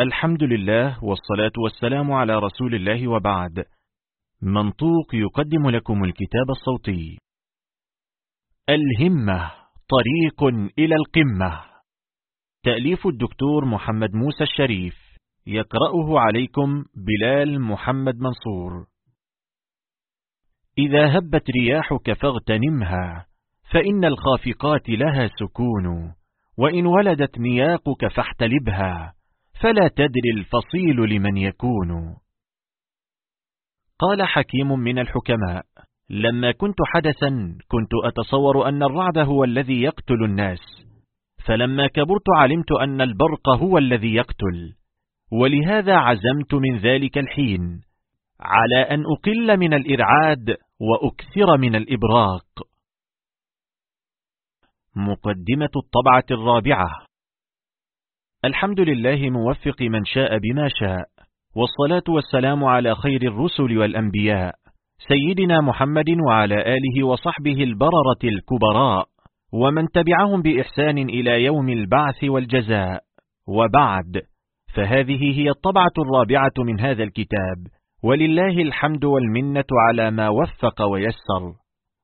الحمد لله والصلاة والسلام على رسول الله وبعد. منطوق يقدم لكم الكتاب الصوتي. الهمة طريق إلى القمة. تأليف الدكتور محمد موسى الشريف. يقرأه عليكم بلال محمد منصور. إذا هبت رياحك فاغتنمها فإن الخافقات لها سكون. وإن ولدت نياقك فاحتلبها. فلا تدري الفصيل لمن يكون. قال حكيم من الحكماء لما كنت حدثا كنت أتصور أن الرعد هو الذي يقتل الناس فلما كبرت علمت أن البرق هو الذي يقتل ولهذا عزمت من ذلك الحين على أن أقل من الإرعاد وأكثر من الإبراق. مقدمة الطبعة الرابعة. الحمد لله موفق من شاء بما شاء والصلاة والسلام على خير الرسل والأنبياء سيدنا محمد وعلى آله وصحبه البررة الكبراء ومن تبعهم بإحسان إلى يوم البعث والجزاء. وبعد فهذه هي الطبعة الرابعة من هذا الكتاب ولله الحمد والمنة على ما وفق ويسر.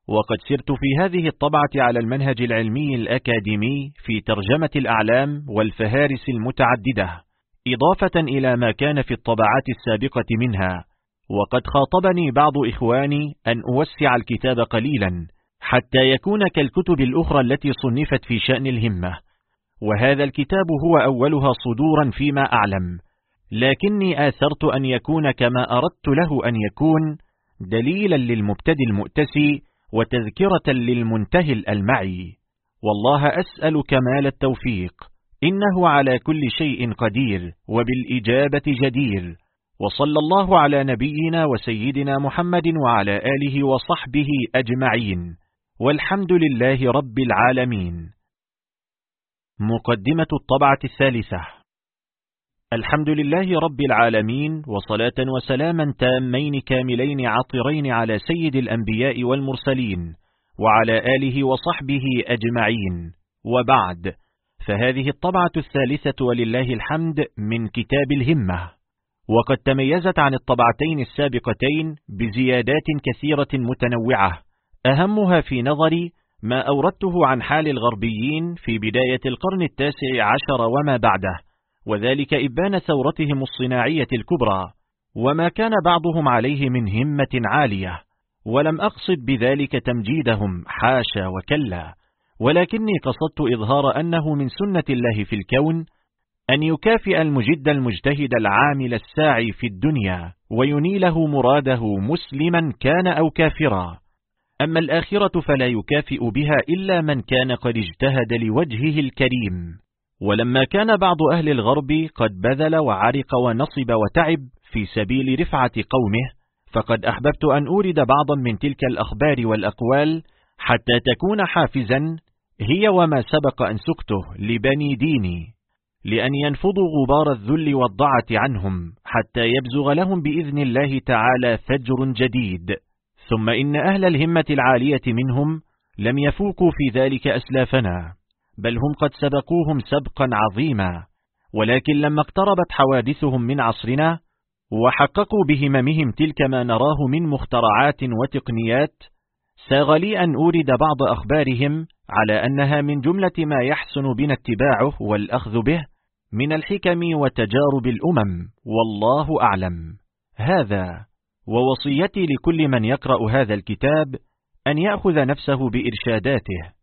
وقد سرت في هذه الطبعة على المنهج العلمي الأكاديمي في ترجمة الأعلام والفهارس المتعددة إضافة إلى ما كان في الطبعات السابقة منها. وقد خاطبني بعض إخواني أن أوسع الكتاب قليلا حتى يكون كالكتب الأخرى التي صنفت في شأن الهمة. وهذا الكتاب هو أولها صدورا فيما أعلم. لكني آثرت أن يكون كما أردت له أن يكون دليلا للمبتدي المؤتسي وتذكرة للمنتهي الألمعي. والله أسأل كمال التوفيق. إنه على كل شيء قدير وبالإجابة جدير. وصلى الله على نبينا وسيدنا محمد وعلى آله وصحبه أجمعين. والحمد لله رب العالمين. مقدمة الطبعة الثالثة. الحمد لله رب العالمين وصلاة وسلاما تامين كاملين عطرين على سيد الأنبياء والمرسلين وعلى آله وصحبه أجمعين. وبعد فهذه الطبعة الثالثة ولله الحمد من كتاب الهمة. وقد تميزت عن الطبعتين السابقتين بزيادات كثيرة متنوعة. أهمها في نظري ما أوردته عن حال الغربيين في بداية القرن التاسع عشر وما بعده. وذلك إبان ثورتهم الصناعية الكبرى وما كان بعضهم عليه من همة عالية ولم أقصد بذلك تمجيدهم حاشا وكلا ولكني قصدت إظهار أنه من سنة الله في الكون أن يكافئ المجد المجتهد العامل الساعي في الدنيا وينيله مراده مسلما كان أو كافرا. أما الآخرة فلا يكافئ بها إلا من كان قد اجتهد لوجهه الكريم. ولما كان بعض أهل الغرب قد بذل وعرق ونصب وتعب في سبيل رفعة قومه فقد أحببت أن أورد بعضا من تلك الأخبار والأقوال حتى تكون حافزا هي وما سبق أن سكته لبني ديني لأن ينفضوا غبار الذل والضعة عنهم حتى يبزغ لهم بإذن الله تعالى فجر جديد. ثم إن أهل الهمة العالية منهم لم يفوقوا في ذلك أسلافنا. بل هم قد سبقوهم سبقا عظيما. ولكن لما اقتربت حوادثهم من عصرنا وحققوا بهممهم تلك ما نراه من مخترعات وتقنيات ساغ لي أن أورد بعض أخبارهم على أنها من جملة ما يحسن بنا اتباعه والأخذ به من الحكم وتجارب الأمم والله أعلم. هذا ووصيتي لكل من يقرأ هذا الكتاب أن يأخذ نفسه بإرشاداته.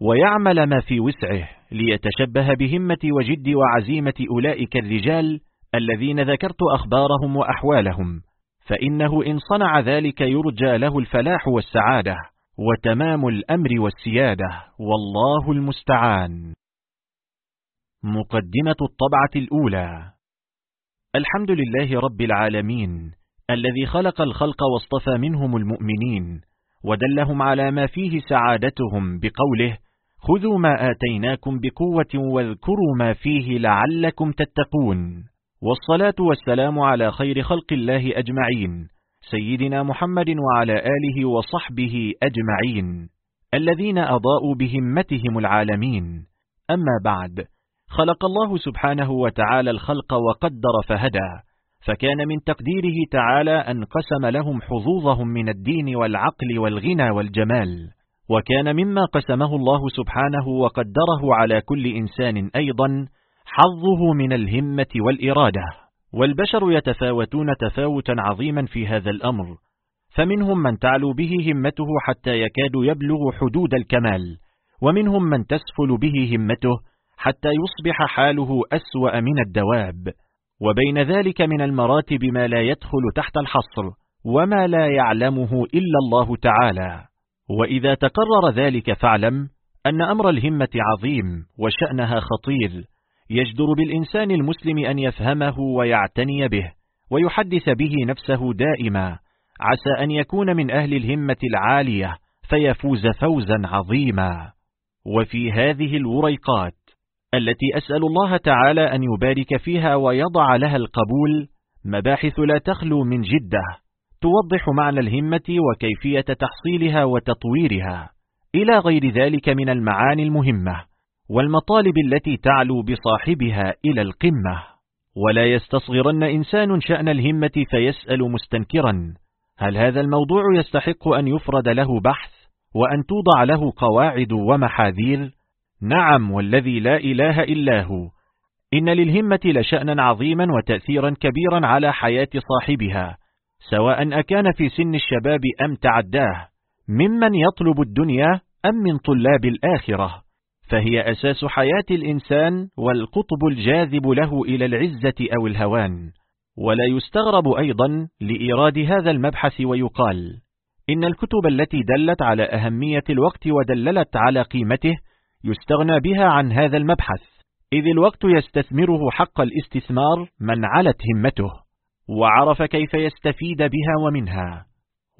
ويعمل ما في وسعه ليتشبه بهمة وجد وعزيمة أولئك الرجال الذين ذكرت أخبارهم وأحوالهم فإنه إن صنع ذلك يرجى له الفلاح والسعادة وتمام الأمر والسيادة والله المستعان. مقدمة الطبعة الأولى. الحمد لله رب العالمين الذي خلق الخلق واصطفى منهم المؤمنين ودلهم على ما فيه سعادتهم بقوله خذوا ما آتيناكم بقوة واذكروا ما فيه لعلكم تتقون. والصلاة والسلام على خير خلق الله أجمعين. سيدنا محمد وعلى آله وصحبه أجمعين. الذين أضاءوا بهمتهم العالمين. أما بعد خلق الله سبحانه وتعالى الخلق وقدر فهدى. فكان من تقديره تعالى أن قسم لهم حظوظهم من الدين والعقل والغنى والجمال. وكان مما قسمه الله سبحانه وقدره على كل إنسان أيضا حظه من الهمة والإرادة. والبشر يتفاوتون تفاوتا عظيما في هذا الأمر. فمنهم من تعلو به همته حتى يكاد يبلغ حدود الكمال. ومنهم من تسفل به همته حتى يصبح حاله أسوأ من الدواب. وبين ذلك من المراتب ما لا يدخل تحت الحصر وما لا يعلمه إلا الله تعالى. وإذا تقرر ذلك فاعلم أن أمر الهمة عظيم وشأنها خطير يجدر بالإنسان المسلم أن يفهمه ويعتني به ويحدث به نفسه دائما عسى أن يكون من أهل الهمة العالية فيفوز فوزا عظيما. وفي هذه الوريقات التي أسأل الله تعالى أن يبارك فيها ويضع لها القبول مباحث لا تخلو من جدة. توضح معنى الهمة وكيفية تحصيلها وتطويرها إلى غير ذلك من المعاني المهمة والمطالب التي تعلو بصاحبها إلى القمة. ولا يستصغرن إنسان شأن الهمة فيسأل مستنكرا. هل هذا الموضوع يستحق أن يفرد له بحث وأن توضع له قواعد ومحاذير؟ نعم والذي لا إله إلا هو. إن للهمة لشأنا عظيما وتأثيرا كبيرا على حياة صاحبها. سواء أكان في سن الشباب أم تعداه ممن يطلب الدنيا أم من طلاب الآخرة فهي أساس حياة الإنسان والقطب الجاذب له إلى العزة أو الهوان. ولا يستغرب أيضا لإيراد هذا المبحث ويقال إن الكتب التي دلت على أهمية الوقت ودللت على قيمته يستغنى بها عن هذا المبحث إذ الوقت يستثمره حق الاستثمار من علت همته. وعرف كيف يستفيد بها ومنها.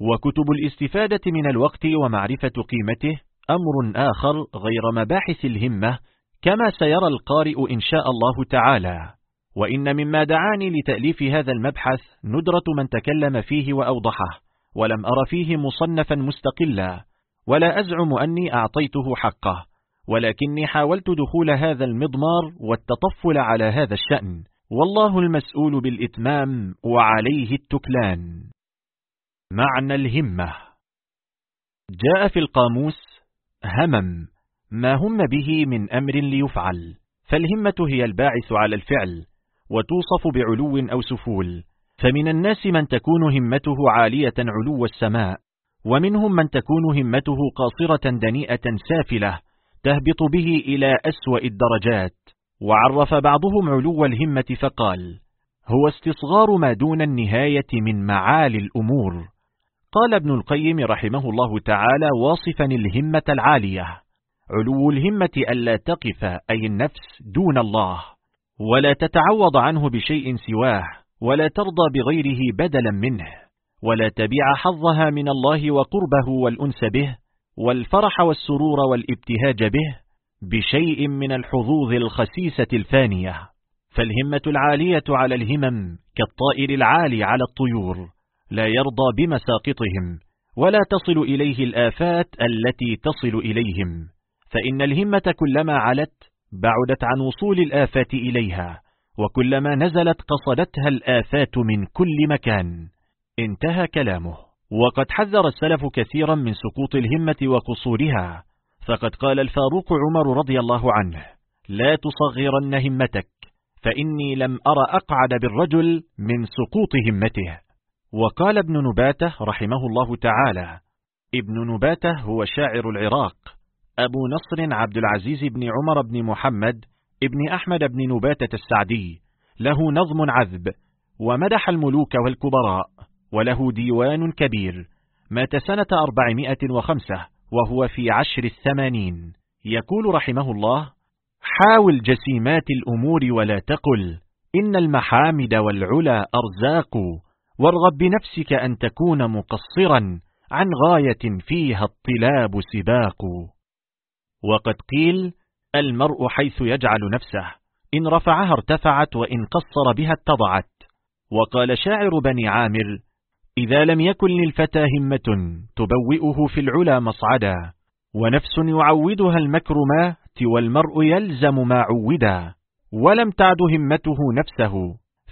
وكتب الاستفادة من الوقت ومعرفة قيمته أمر آخر غير مباحث الهمة كما سيرى القارئ إن شاء الله تعالى. وإن مما دعاني لتأليف هذا المبحث ندرة من تكلم فيه وأوضحه ولم أر فيه مصنفا مستقلا. ولا أزعم أني أعطيته حقه ولكني حاولت دخول هذا المضمار والتطفل على هذا الشأن. والله المسؤول بالإتمام وعليه التكلان. معنى الهمة. جاء في القاموس همم ما هم به من أمر ليفعل. فالهمة هي الباعث على الفعل وتوصف بعلو أو سفول. فمن الناس من تكون همته عالية علو السماء ومنهم من تكون همته قاصرة دنيئة سافلة تهبط به إلى أسوأ الدرجات. وعرف بعضهم علو الهمة فقال هو استصغار ما دون النهاية من معالي الأمور. قال ابن القيم رحمه الله تعالى واصفا الهمة العالية علو الهمة ألا تقف أي النفس دون الله ولا تتعوض عنه بشيء سواه ولا ترضى بغيره بدلا منه ولا تبيع حظها من الله وقربه والأنس به والفرح والسرور والابتهاج به بشيء من الحظوظ الخسيسة الفانية فالهمة العالية على الهمم كالطائر العالي على الطيور لا يرضى بمساقطهم ولا تصل إليه الآفات التي تصل إليهم فإن الهمة كلما علت بعدت عن وصول الآفات إليها وكلما نزلت قصدتها الآفات من كل مكان. انتهى كلامه. وقد حذر السلف كثيرا من سقوط الهمة وقصورها فقد قال الفاروق عمر رضي الله عنه لا تصغرن همتك فإني لم أر أقعد بالرجل من سقوط همته. وقال ابن نباتة رحمه الله تعالى ابن نباتة هو شاعر العراق أبو نصر عبد العزيز بن عمر بن محمد ابن أحمد بن نباتة السعدي له نظم عذب ومدح الملوك والكبراء وله ديوان كبير مات سنة أربعمائة وخمسة وهو في عشر الثمانين. يقول رحمه الله حاول جسيمات الأمور ولا تقل إن المحامد والعلا أرزاق وارغب بنفسك أن تكون مقصرا عن غاية فيها الطلاب سباق. وقد قيل المرء حيث يجعل نفسه إن رفعها ارتفعت وإن قصر بها اتضعت. وقال شاعر بني عامر إذا لم يكن للفتى همة تبوئه في العلا مصعدا ونفس يعودها المكرمات والمرء يلزم ما عودا ولم تعد همته نفسه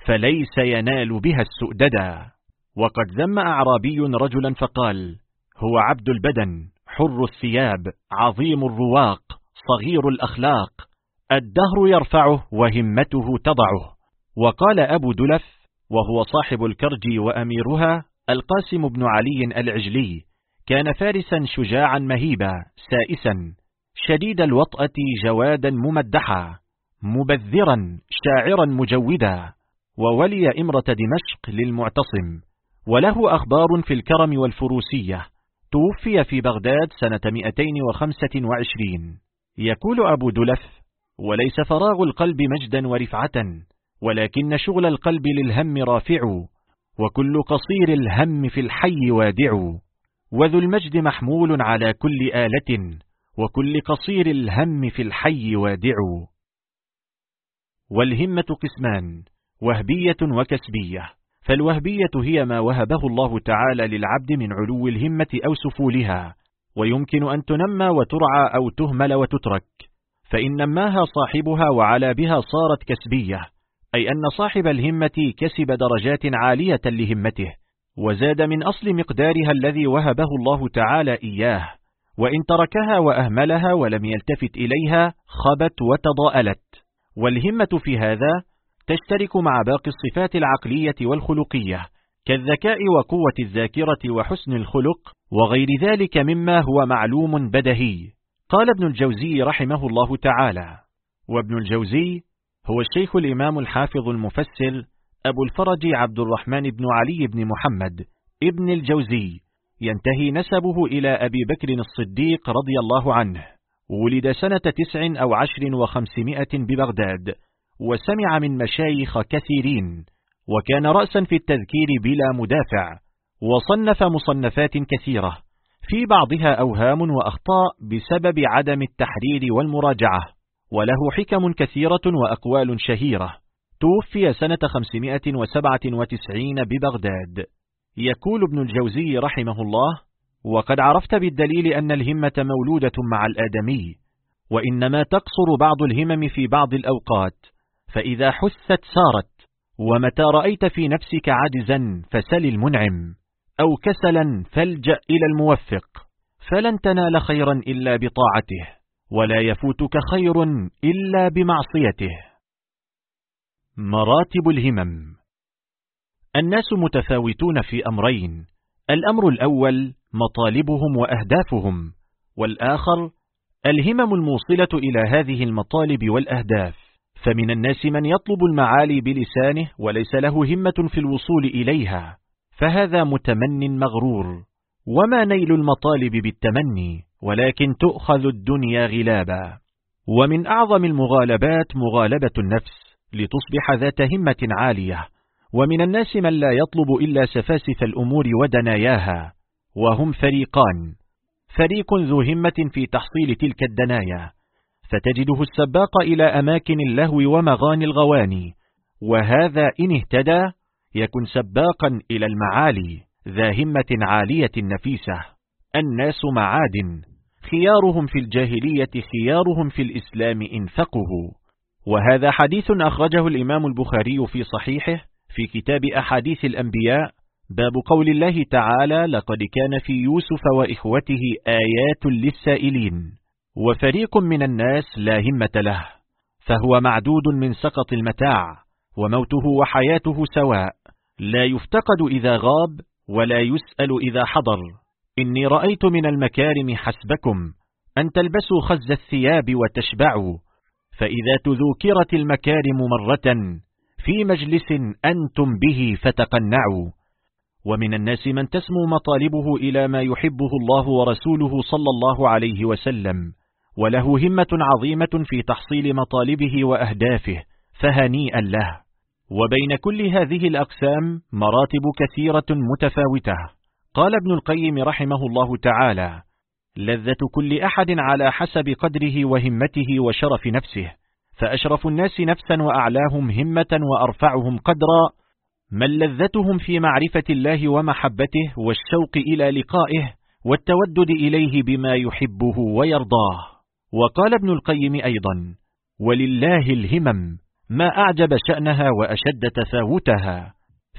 فليس ينال بها السؤددا وقد ذم أعرابي رجلا فقال هو عبد البدن حر الثياب عظيم الرواق صغير الأخلاق الدهر يرفعه وهمته تضعه. وقال أبو دلف وهو صاحب الكرج وأميرها القاسم بن علي العجلي كان فارسا شجاعا مهيبا سائسا شديد الوطأة جوادا ممدحا مبذرا شاعرا مجودا وولي إمرة دمشق للمعتصم وله أخبار في الكرم والفروسية توفي في بغداد سنة 225 يقول أبو دلف وليس فراغ القلب مجدا ورفعة ولكن شغل القلب للهم رافع وكل قصير الهم في الحي وادع وذو المجد محمول على كل آلة وكل قصير الهم في الحي وادع. والهمة قسمان وهبية وكسبية فالوهبية هي ما وهبه الله تعالى للعبد من علو الهمة أو سفولها ويمكن أن تنمى وترعى أو تهمل وتترك فإن نماها صاحبها وعلى بها صارت كسبية. أي أن صاحب الهمة كسب درجات عالية لهمته وزاد من أصل مقدارها الذي وهبه الله تعالى إياه وإن تركها وأهملها ولم يلتفت إليها خبت وتضاءلت. والهمة في هذا تشترك مع باقي الصفات العقلية والخلقية كالذكاء وقوة الذاكرة وحسن الخلق وغير ذلك مما هو معلوم بدهي. قال ابن الجوزي رحمه الله تعالى وابن الجوزي هو الشيخ الإمام الحافظ المفسر أبو الفرج عبد الرحمن بن علي بن محمد ابن الجوزي ينتهي نسبه إلى أبي بكر الصديق رضي الله عنه. ولد سنة تسع أو عشر وخمسمائة ببغداد وسمع من مشايخ كثيرين وكان رأسا في التذكير بلا مدافع وصنف مصنفات كثيرة في بعضها أوهام وأخطاء بسبب عدم التحرير والمراجعة. وله حكم كثيرة وأقوال شهيرة. توفي سنة 597 ببغداد. يقول ابن الجوزي رحمه الله وقد عرفت بالدليل أن الهمة مولودة مع الآدمي وإنما تقصر بعض الهمم في بعض الأوقات فإذا حثت سارت ومتى رأيت في نفسك عجزا فسل المنعم أو كسلا فالجأ إلى الموفق فلن تنال خيرا إلا بطاعته. ولا يفوتك خير إلا بمعصيته. مراتب الهمم. الناس متفاوتون في أمرين. الأمر الأول مطالبهم وأهدافهم والآخر الهمم الموصلة إلى هذه المطالب والأهداف. فمن الناس من يطلب المعالي بلسانه وليس له همة في الوصول إليها. فهذا متمن مغرور. وما نيل المطالب بالتمني؟ ولكن تؤخذ الدنيا غلابا. ومن أعظم المغالبات مغالبة النفس لتصبح ذات همة عالية. ومن الناس من لا يطلب إلا سفاسف الأمور ودناياها. وهم فريقان. فريق ذو همة في تحصيل تلك الدنايا. فتجده السباق إلى أماكن اللهو ومغاني الغواني. وهذا إن اهتدى يكن سباقا إلى المعالي ذا همة عالية نفيسة. الناس معادن. خيارهم في الجاهلية خيارهم في الإسلام إن وهذا حديث أخرجه الإمام البخاري في صحيحه في كتاب أحاديث الأنبياء. باب قول الله تعالى لقد كان في يوسف وإخوته آيات للسائلين وفريق من الناس لا همة له فهو معدود من سقط المتاع وموته وحياته سواء لا يفتقد إذا غاب ولا يسأل إذا حضر إني رأيت من المكارم حسبكم أن تلبسوا خز الثياب وتشبعوا فإذا تذوكرت المكارم مرة في مجلس أنتم به فتقنعوا. ومن الناس من تسمو مطالبه إلى ما يحبه الله ورسوله صلى الله عليه وسلم وله همة عظيمة في تحصيل مطالبه وأهدافه فهنيئا له. وبين كل هذه الأقسام مراتب كثيرة متفاوتة. قال ابن القيم رحمه الله تعالى لذة كل أحد على حسب قدره وهمته وشرف نفسه فأشرف الناس نفسا وأعلاهم همة وأرفعهم قدرا من لذتهم في معرفة الله ومحبته والشوق إلى لقائه والتودد إليه بما يحبه ويرضاه. وقال ابن القيم أيضا ولله الهمم ما أعجب شأنها وأشد تفاوتها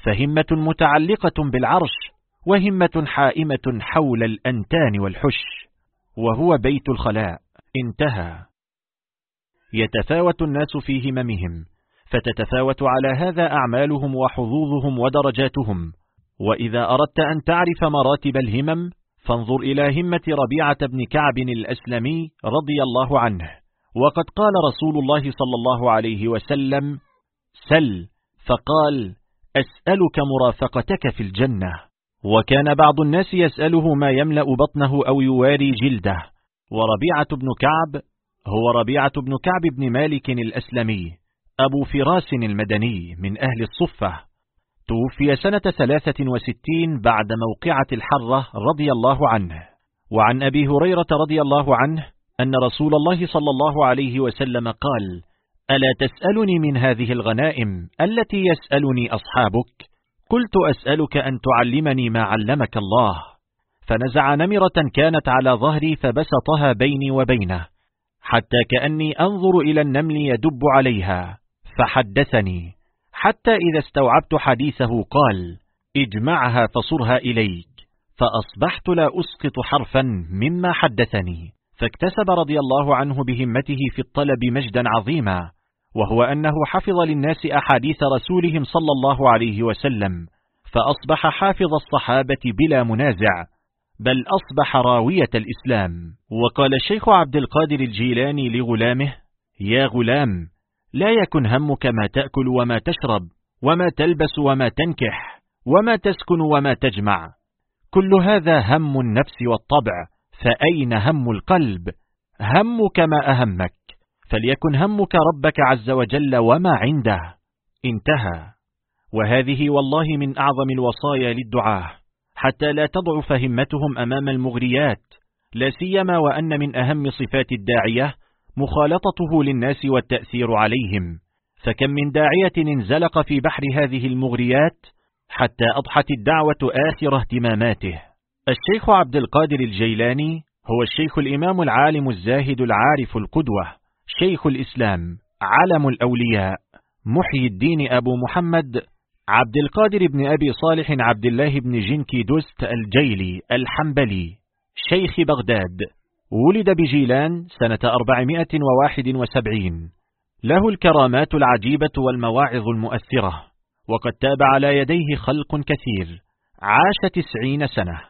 فهمة متعلقة بالعرش وهمة حائمة حول الأنتان والحش وهو بيت الخلاء انتهى. يتفاوت الناس في هممهم فتتفاوت على هذا أعمالهم وحظوظهم ودرجاتهم. وإذا أردت أن تعرف مراتب الهمم فانظر إلى همة ربيعة بن كعب الأسلمي رضي الله عنه. وقد قال رسول الله صلى الله عليه وسلم سل. فقال أسألك مرافقتك في الجنة. وكان بعض الناس يسأله ما يملأ بطنه أو يواري جلده. وربيعة بن كعب هو ربيعة بن كعب بن مالك الأسلمي أبو فراس المدني من أهل الصفة. توفي سنة ثلاثة وستين بعد موقعة الحرة رضي الله عنه. وعن أبي هريرة رضي الله عنه أن رسول الله صلى الله عليه وسلم قال ألا تسألني من هذه الغنائم التي يسألني أصحابك؟ قلت أسألك أن تعلمني ما علمك الله. فنزع نمرة كانت على ظهري فبسطها بيني وبينه حتى كأني أنظر إلى النمل يدب عليها فحدثني حتى إذا استوعبت حديثه قال اجمعها فصرها إليك. فأصبحت لا أسقط حرفا مما حدثني. فاكتسب رضي الله عنه بهمته في الطلب مجدا عظيما. وهو أنه حفظ للناس أحاديث رسولهم صلى الله عليه وسلم فأصبح حافظ الصحابة بلا منازع بل أصبح راوية الإسلام. وقال الشيخ عبد القادر الجيلاني لغلامه يا غلام لا يكن همك ما تأكل وما تشرب وما تلبس وما تنكح وما تسكن وما تجمع. كل هذا هم النفس والطبع فأين هم القلب؟ همك ما أهمك. فليكن همك ربك عز وجل وما عنده. انتهى. وهذه والله من أعظم الوصايا للدعاة. حتى لا تضعف همتهم أمام المغريات. لا سيما وأن من أهم صفات الداعية مخالطته للناس والتأثير عليهم. فكم من داعية انزلق في بحر هذه المغريات حتى أضحت الدعوة آخر اهتماماته. الشيخ عبد القادر الجيلاني هو الشيخ الإمام العالم الزاهد العارف القدوة. شيخ الإسلام علم الأولياء محي الدين أبو محمد عبد القادر بن أبي صالح عبد الله بن جنكي دوست الجيلي الحنبلي شيخ بغداد ولد بجيلان سنة 471 له الكرامات العجيبة والمواعظ المؤثرة وقد تاب على يديه خلق كثير عاش تسعين سنة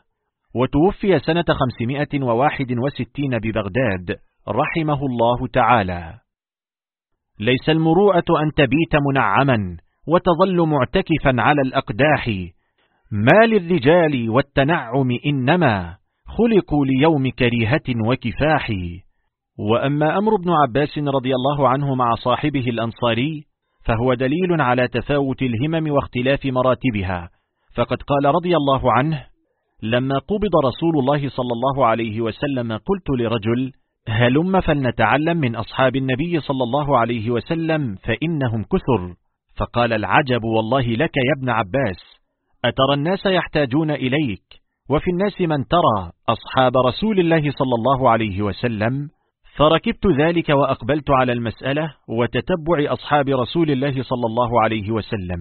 وتوفي سنة 561 ببغداد. رحمه الله تعالى. ليس المروءة أن تبيت منعما وتظل معتكفا على الأقداح. ما للرجال والتنعم إنما خلقوا ليوم كريهة وكفاح. وأما أمر ابن عباس رضي الله عنه مع صاحبه الأنصاري فهو دليل على تفاوت الهمم واختلاف مراتبها. فقد قال رضي الله عنه لما قبض رسول الله صلى الله عليه وسلم قلت لرجل هلم فلنتعلم من أصحاب النبي صلى الله عليه وسلم فإنهم كثر. فقال العجب والله لك يا ابن عباس أترى الناس يحتاجون إليك؟ وفي الناس من ترى أصحاب رسول الله صلى الله عليه وسلم؟ فركبت ذلك وأقبلت على المسألة وتتبع أصحاب رسول الله صلى الله عليه وسلم.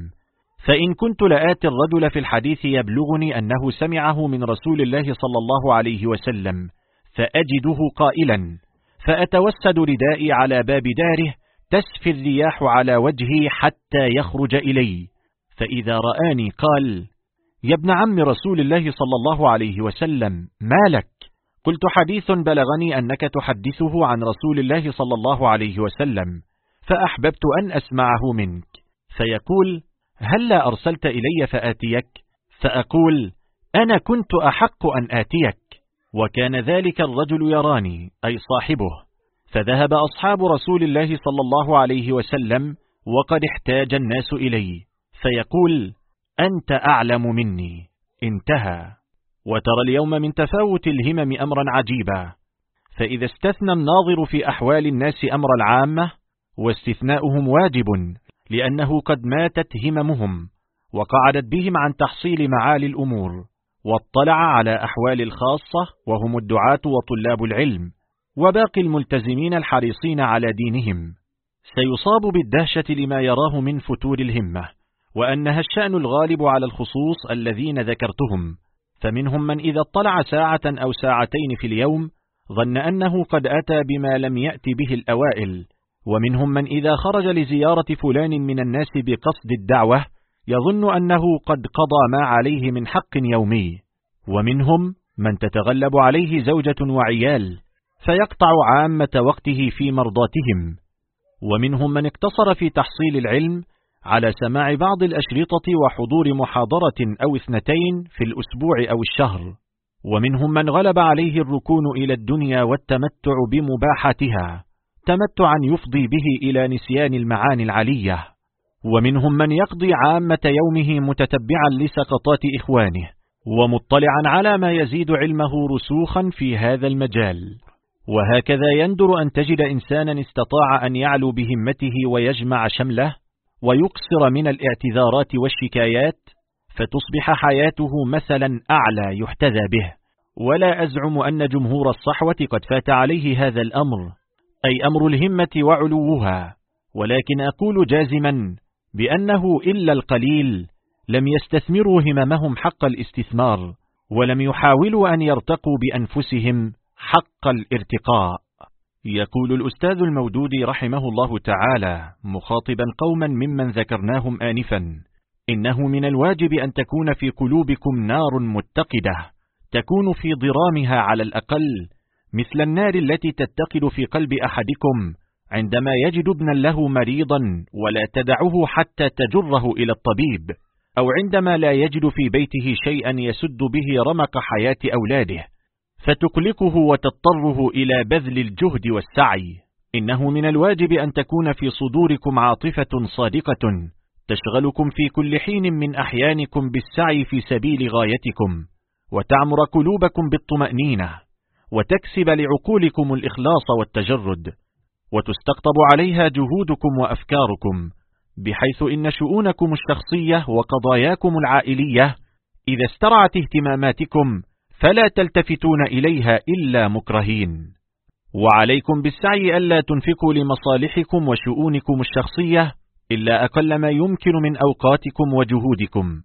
فإن كنت لآتي الرجل في الحديث يبلغني أنه سمعه من رسول الله صلى الله عليه وسلم. فأجده قائلا فأتوسد ردائي على باب داره تسفي الرياح على وجهي حتى يخرج إلي. فإذا رآني قال يا ابن عم رسول الله صلى الله عليه وسلم ما لك؟ قلت حديث بلغني أنك تحدثه عن رسول الله صلى الله عليه وسلم فأحببت أن أسمعه منك. فيقول هل لا أرسلت إلي فآتيك؟ فأقول أنا كنت أحق أن آتيك. وكان ذلك الرجل يراني أي صاحبه. فذهب أصحاب رسول الله صلى الله عليه وسلم وقد احتاج الناس إلي فيقول أنت أعلم مني. انتهى. وترى اليوم من تفاوت الهمم أمرا عجيبا. فإذا استثنى الناظر في أحوال الناس أمر العامة واستثناؤهم واجب لأنه قد ماتت هممهم وقعدت بهم عن تحصيل معالي الأمور. واطلع على أحوال الخاصة وهم الدعاة وطلاب العلم وباقي الملتزمين الحريصين على دينهم. سيصاب بالدهشة لما يراه من فتور الهمة وأنها الشأن الغالب على الخصوص الذين ذكرتهم. فمنهم من إذا اطلع ساعة أو ساعتين في اليوم ظن أنه قد أتى بما لم يأت به الأوائل. ومنهم من إذا خرج لزيارة فلان من الناس بقصد الدعوة يظن أنه قد قضى ما عليه من حق يومي ومنهم من تتغلب عليه زوجة وعيال فيقطع عامة وقته في مرضاتهم ومنهم من اقتصر في تحصيل العلم على سماع بعض الأشرطة وحضور محاضرة أو اثنتين في الأسبوع أو الشهر ومنهم من غلب عليه الركون إلى الدنيا والتمتع بمباحتها تمتعا يفضي به إلى نسيان المعاني العلية. ومنهم من يقضي عامة يومه متتبعا لسقطات إخوانه ومطلعا على ما يزيد علمه رسوخا في هذا المجال. وهكذا يندر أن تجد إنسانا استطاع أن يعلو بهمته ويجمع شمله ويقصر من الاعتذارات والشكايات فتصبح حياته مثلا أعلى يحتذى به. ولا أزعم أن جمهور الصحوة قد فات عليه هذا الأمر أي أمر الهمة وعلوها ولكن أقول جازما بأنه إلا القليل لم يستثمروا هممهم حق الاستثمار ولم يحاولوا أن يرتقوا بأنفسهم حق الارتقاء. يقول الأستاذ المودود رحمه الله تعالى مخاطبا قوما ممن ذكرناهم آنفا إنه من الواجب أن تكون في قلوبكم نار متقدة تكون في ضرامها على الأقل مثل النار التي تتقد في قلب أحدكم عندما يجد ابنا له مريضا ولا تدعه حتى تجره إلى الطبيب أو عندما لا يجد في بيته شيئا يسد به رمق حياة أولاده فتقلقه وتضطره إلى بذل الجهد والسعي. إنه من الواجب أن تكون في صدوركم عاطفة صادقة تشغلكم في كل حين من أحيانكم بالسعي في سبيل غايتكم وتعمر قلوبكم بالطمأنينة وتكسب لعقولكم الإخلاص والتجرد. وتستقطب عليها جهودكم وأفكاركم بحيث إن شؤونكم الشخصية وقضاياكم العائلية إذا استرعت اهتماماتكم فلا تلتفتون إليها إلا مكرهين. وعليكم بالسعي ألا تنفقوا لمصالحكم وشؤونكم الشخصية إلا أقل ما يمكن من أوقاتكم وجهودكم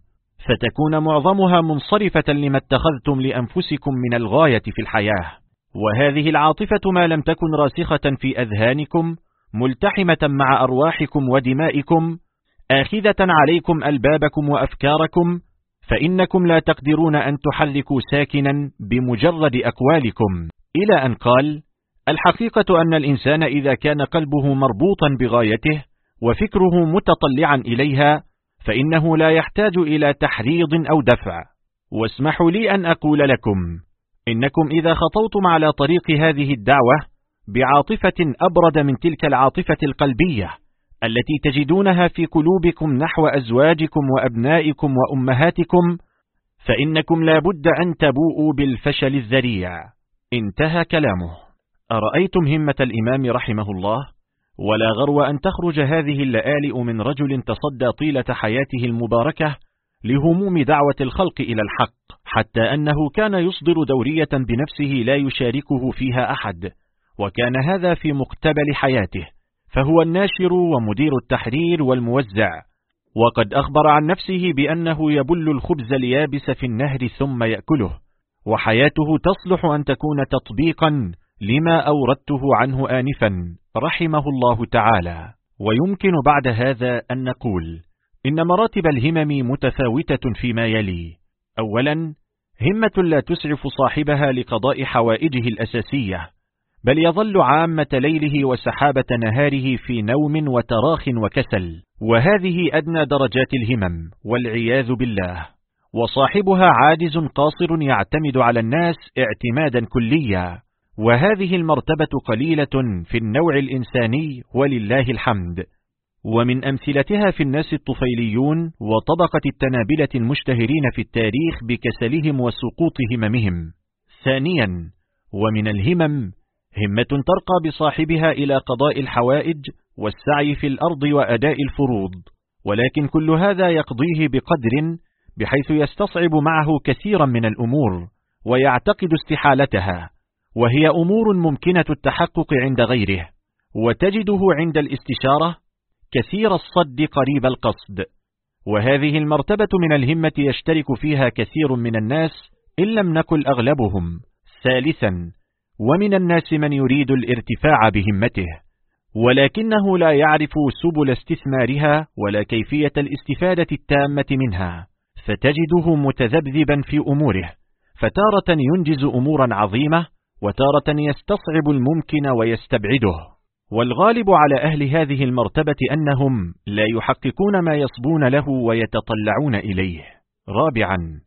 فتكون معظمها منصرفة لما اتخذتم لأنفسكم من الغاية في الحياة. وهذه العاطفة ما لم تكن راسخة في أذهانكم ملتحمة مع أرواحكم ودمائكم آخذة عليكم ألبابكم وأفكاركم فإنكم لا تقدرون أن تحركوا ساكنا بمجرد أقوالكم. إلى أن قال الحقيقة أن الإنسان إذا كان قلبه مربوطا بغايته وفكره متطلعا إليها فإنه لا يحتاج إلى تحريض أو دفع. واسمحوا لي أن أقول لكم إنكم إذا خطوتم على طريق هذه الدعوة بعاطفة أبرد من تلك العاطفة القلبية التي تجدونها في قلوبكم نحو أزواجكم وأبنائكم وأمهاتكم فإنكم لا بد أن تبوءوا بالفشل الذريع. انتهى كلامه. أرأيتم همة الإمام رحمه الله؟ ولا غرو أن تخرج هذه اللآلئ من رجل تصدى طيلة حياته المباركة لهموم دعوة الخلق إلى الحق حتى أنه كان يصدر دورية بنفسه لا يشاركه فيها أحد وكان هذا في مقتبل حياته فهو الناشر ومدير التحرير والموزع. وقد أخبر عن نفسه بأنه يبل الخبز اليابس في النهر ثم يأكله وحياته تصلح أن تكون تطبيقا لما أوردته عنه آنفا رحمه الله تعالى. ويمكن بعد هذا أن نقول إن مراتب الهمم متفاوتة فيما يلي. أولا همة لا تسعف صاحبها لقضاء حوائجه الأساسية بل يظل عامة ليله وسحابة نهاره في نوم وتراخ وكسل. وهذه أدنى درجات الهمم والعياذ بالله. وصاحبها عاجز قاصر يعتمد على الناس اعتمادا كليا. وهذه المرتبة قليلة في النوع الإنساني ولله الحمد. ومن أمثلتها في الناس الطفيليون وطبقة التنابلة المشتهرين في التاريخ بكسلهم وسقوط هممهم. ثانيا ومن الهمم همة ترقى بصاحبها إلى قضاء الحوائج والسعي في الأرض وأداء الفروض. ولكن كل هذا يقضيه بقدر بحيث يستصعب معه كثيرا من الأمور ويعتقد استحالتها. وهي أمور ممكنة التحقق عند غيره وتجده عند الاستشارة كثير الصد قريب القصد. وهذه المرتبة من الهمة يشترك فيها كثير من الناس إن لم نكن أغلبهم. ثالثا ومن الناس من يريد الارتفاع بهمته. ولكنه لا يعرف سبل استثمارها ولا كيفية الاستفادة التامة منها. فتجده متذبذبا في أموره. فتارة ينجز أمورا عظيمة وتارة يستصعب الممكن ويستبعده. والغالب على أهل هذه المرتبة أنهم لا يحققون ما يصبون له ويتطلعون إليه. رابعا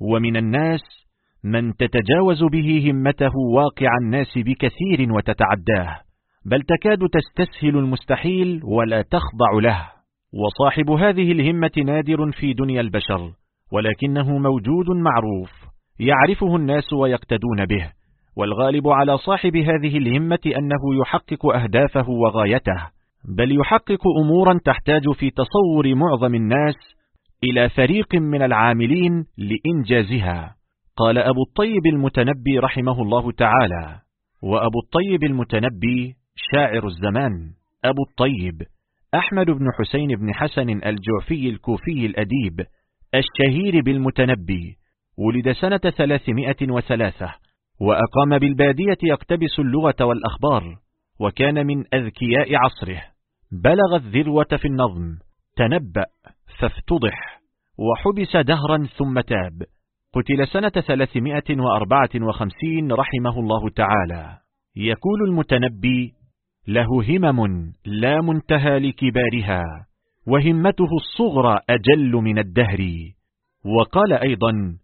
ومن الناس من تتجاوز به همته واقع الناس بكثير وتتعداه بل تكاد تستسهل المستحيل ولا تخضع له. وصاحب هذه الهمة نادر في دنيا البشر ولكنه موجود معروف يعرفه الناس ويقتدون به. والغالب على صاحب هذه الهمة أنه يحقق أهدافه وغايته بل يحقق أمورا تحتاج في تصور معظم الناس إلى فريق من العاملين لإنجازها. قال أبو الطيب المتنبي رحمه الله تعالى وأبو الطيب المتنبي شاعر الزمان أبو الطيب أحمد بن حسين بن حسن الجعفي الكوفي الأديب الشهير بالمتنبي ولد سنة ثلاثمائة وثلاثة وأقام بالبادية يقتبس اللغة والأخبار وكان من أذكياء عصره. بلغ الذروة في النظم تنبأ فافتضح وحبس دهرا ثم تاب. قتل سنة ثلاثمائة وأربعة وخمسين رحمه الله تعالى. يقول المتنبي له همم لا منتهى لكبارها وهمته الصغرى أجل من الدهر. وقال أيضا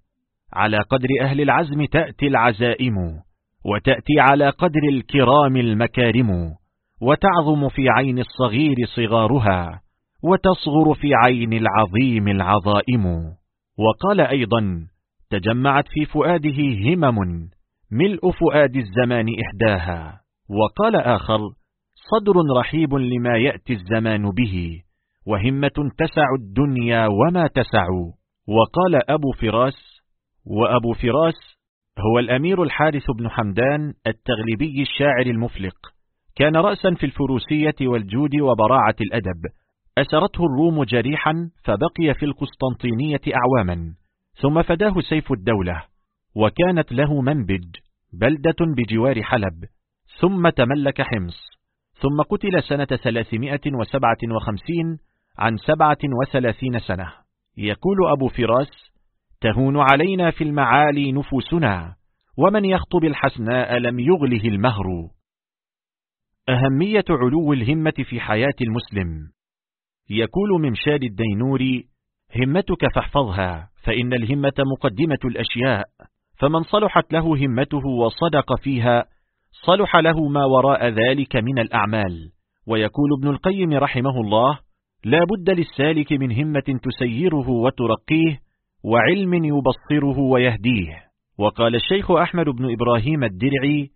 على قدر أهل العزم تأتي العزائم وتأتي على قدر الكرام المكارم وتعظم في عين الصغير صغارها وتصغر في عين العظيم العظائم. وقال أيضا تجمعت في فؤاده همم ملء فؤاد الزمان إحداها. وقال آخر صدر رحيب لما يأتي الزمان به وهمة تسع الدنيا وما تسع. وقال أبو فراس وأبو فراس هو الأمير الحارث بن حمدان التغلبي الشاعر المفلق. كان رأسا في الفروسية والجود وبراعة الأدب. أسرته الروم جريحا فبقي في القسطنطينية أعواما. ثم فداه سيف الدولة. وكانت له منبج بلدة بجوار حلب. ثم تملك حمص. ثم قتل سنة 357 عن 37 سنة. يقول أبو فراس تهون علينا في المعالي نفوسنا ومن يخطب الحسناء لم يغله المهر. أهمية علو الهمة في حياة المسلم. يقول ممشاد الدينوري همتك فاحفظها فإن الهمة مقدمة الأشياء فمن صلحت له همته وصدق فيها صلح له ما وراء ذلك من الأعمال. ويقول ابن القيم رحمه الله لا بد للسالك من همة تسيره وترقيه وعلم يبصره ويهديه. وقال الشيخ أحمد بن إبراهيم الدرعي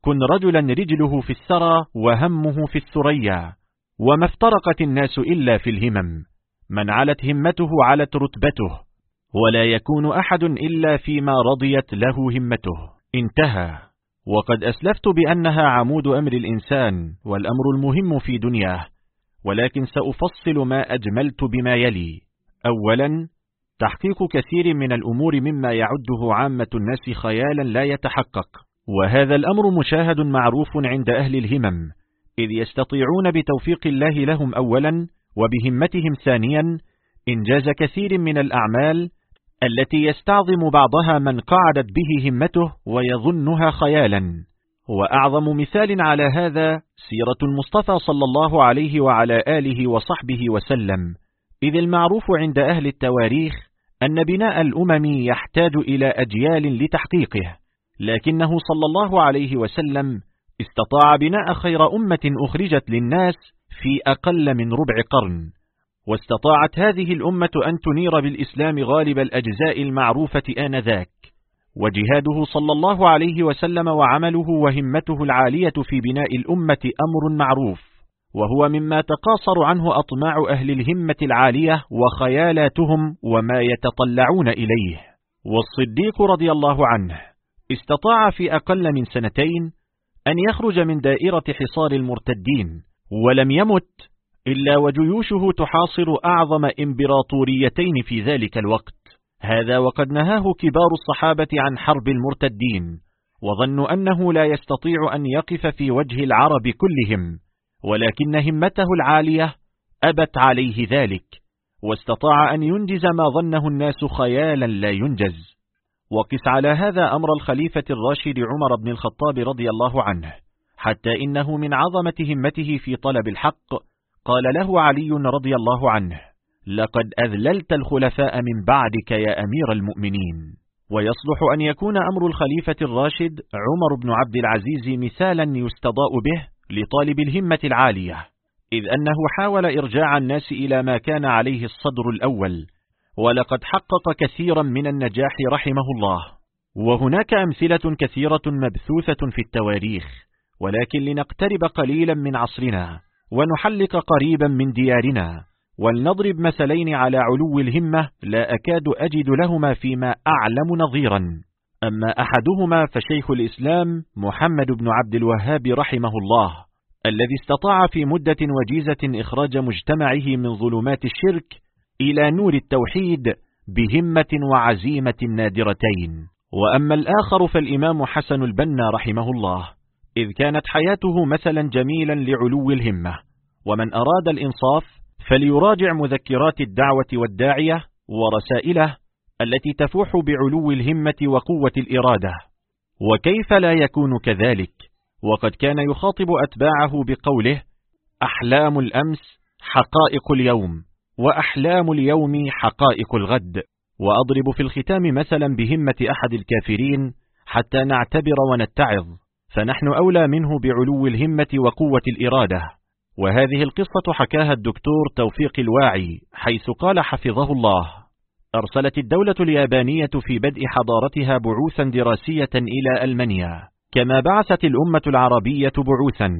كن رجلا رجله في الثرى وهمه في الثريا وما افترقت الناس إلا في الهمم من علت همته علت رتبته ولا يكون أحد إلا فيما رضيت له همته. انتهى. وقد أسلفت بأنها عمود أمر الإنسان والأمر المهم في دنياه ولكن سأفصل ما أجملت بما يلي. أولا تحقيق كثير من الأمور مما يعده عامة الناس خيالا لا يتحقق. وهذا الأمر مشاهد معروف عند أهل الهمم إذ يستطيعون بتوفيق الله لهم أولا وبهمتهم ثانيا إنجاز كثير من الأعمال التي يستعظم بعضها من قعدت به همته ويظنها خيالا. وأعظم مثال على هذا سيرة المصطفى صلى الله عليه وعلى آله وصحبه وسلم إذ المعروف عند أهل التواريخ أن بناء الأمم يحتاج إلى أجيال لتحقيقه لكنه صلى الله عليه وسلم استطاع بناء خير أمة أخرجت للناس في أقل من ربع قرن واستطاعت هذه الأمة أن تنير بالإسلام غالب الأجزاء المعروفة آنذاك وجهاده صلى الله عليه وسلم وعمله وهمته العالية في بناء الأمة أمر معروف. وهو مما تقاصر عنه أطماع أهل الهمة العالية وخيالاتهم وما يتطلعون إليه. والصديق رضي الله عنه استطاع في أقل من سنتين أن يخرج من دائرة حصار المرتدين ولم يمت إلا وجيوشه تحاصر أعظم إمبراطوريتين في ذلك الوقت. هذا وقد نهاه كبار الصحابة عن حرب المرتدين وظنوا أنه لا يستطيع أن يقف في وجه العرب كلهم. ولكن همته العالية أبت عليه ذلك واستطاع أن ينجز ما ظنه الناس خيالا لا ينجز. وقس على هذا أمر الخليفة الراشد عمر بن الخطاب رضي الله عنه حتى إنه من عظمة همته في طلب الحق. قال له علي رضي الله عنه لقد أذللت الخلفاء من بعدك يا أمير المؤمنين. ويصلح أن يكون أمر الخليفة الراشد عمر بن عبد العزيز مثالا يستضاء به لطالب الهمة العالية إذ أنه حاول إرجاع الناس إلى ما كان عليه الصدر الأول ولقد حقق كثيرا من النجاح رحمه الله. وهناك أمثلة كثيرة مبثوثة في التواريخ ولكن لنقترب قليلا من عصرنا ونحلق قريبا من ديارنا ولنضرب مثلين على علو الهمة لا أكاد أجد لهما فيما أعلم نظيرا. أما أحدهما فشيخ الإسلام محمد بن عبد الوهاب رحمه الله الذي استطاع في مدة وجيزة إخراج مجتمعه من ظلمات الشرك إلى نور التوحيد بهمة وعزيمة نادرتين. وأما الآخر فالإمام حسن البنا رحمه الله إذ كانت حياته مثلا جميلا لعلو الهمة. ومن أراد الإنصاف فليراجع مذكرات الدعوة والداعية ورسائله التي تفوح بعلو الهمة وقوة الإرادة. وكيف لا يكون كذلك؟ وقد كان يخاطب أتباعه بقوله أحلام الأمس حقائق اليوم وأحلام اليوم حقائق الغد. وأضرب في الختام مثلا بهمة أحد الكافرين حتى نعتبر ونتعظ فنحن أولى منه بعلو الهمة وقوة الإرادة. وهذه القصة حكاها الدكتور توفيق الواعي حيث قال حفظه الله. أرسلت الدولة اليابانية في بدء حضارتها بعوثا دراسية إلى ألمانيا كما بعثت الأمة العربية بعوثا.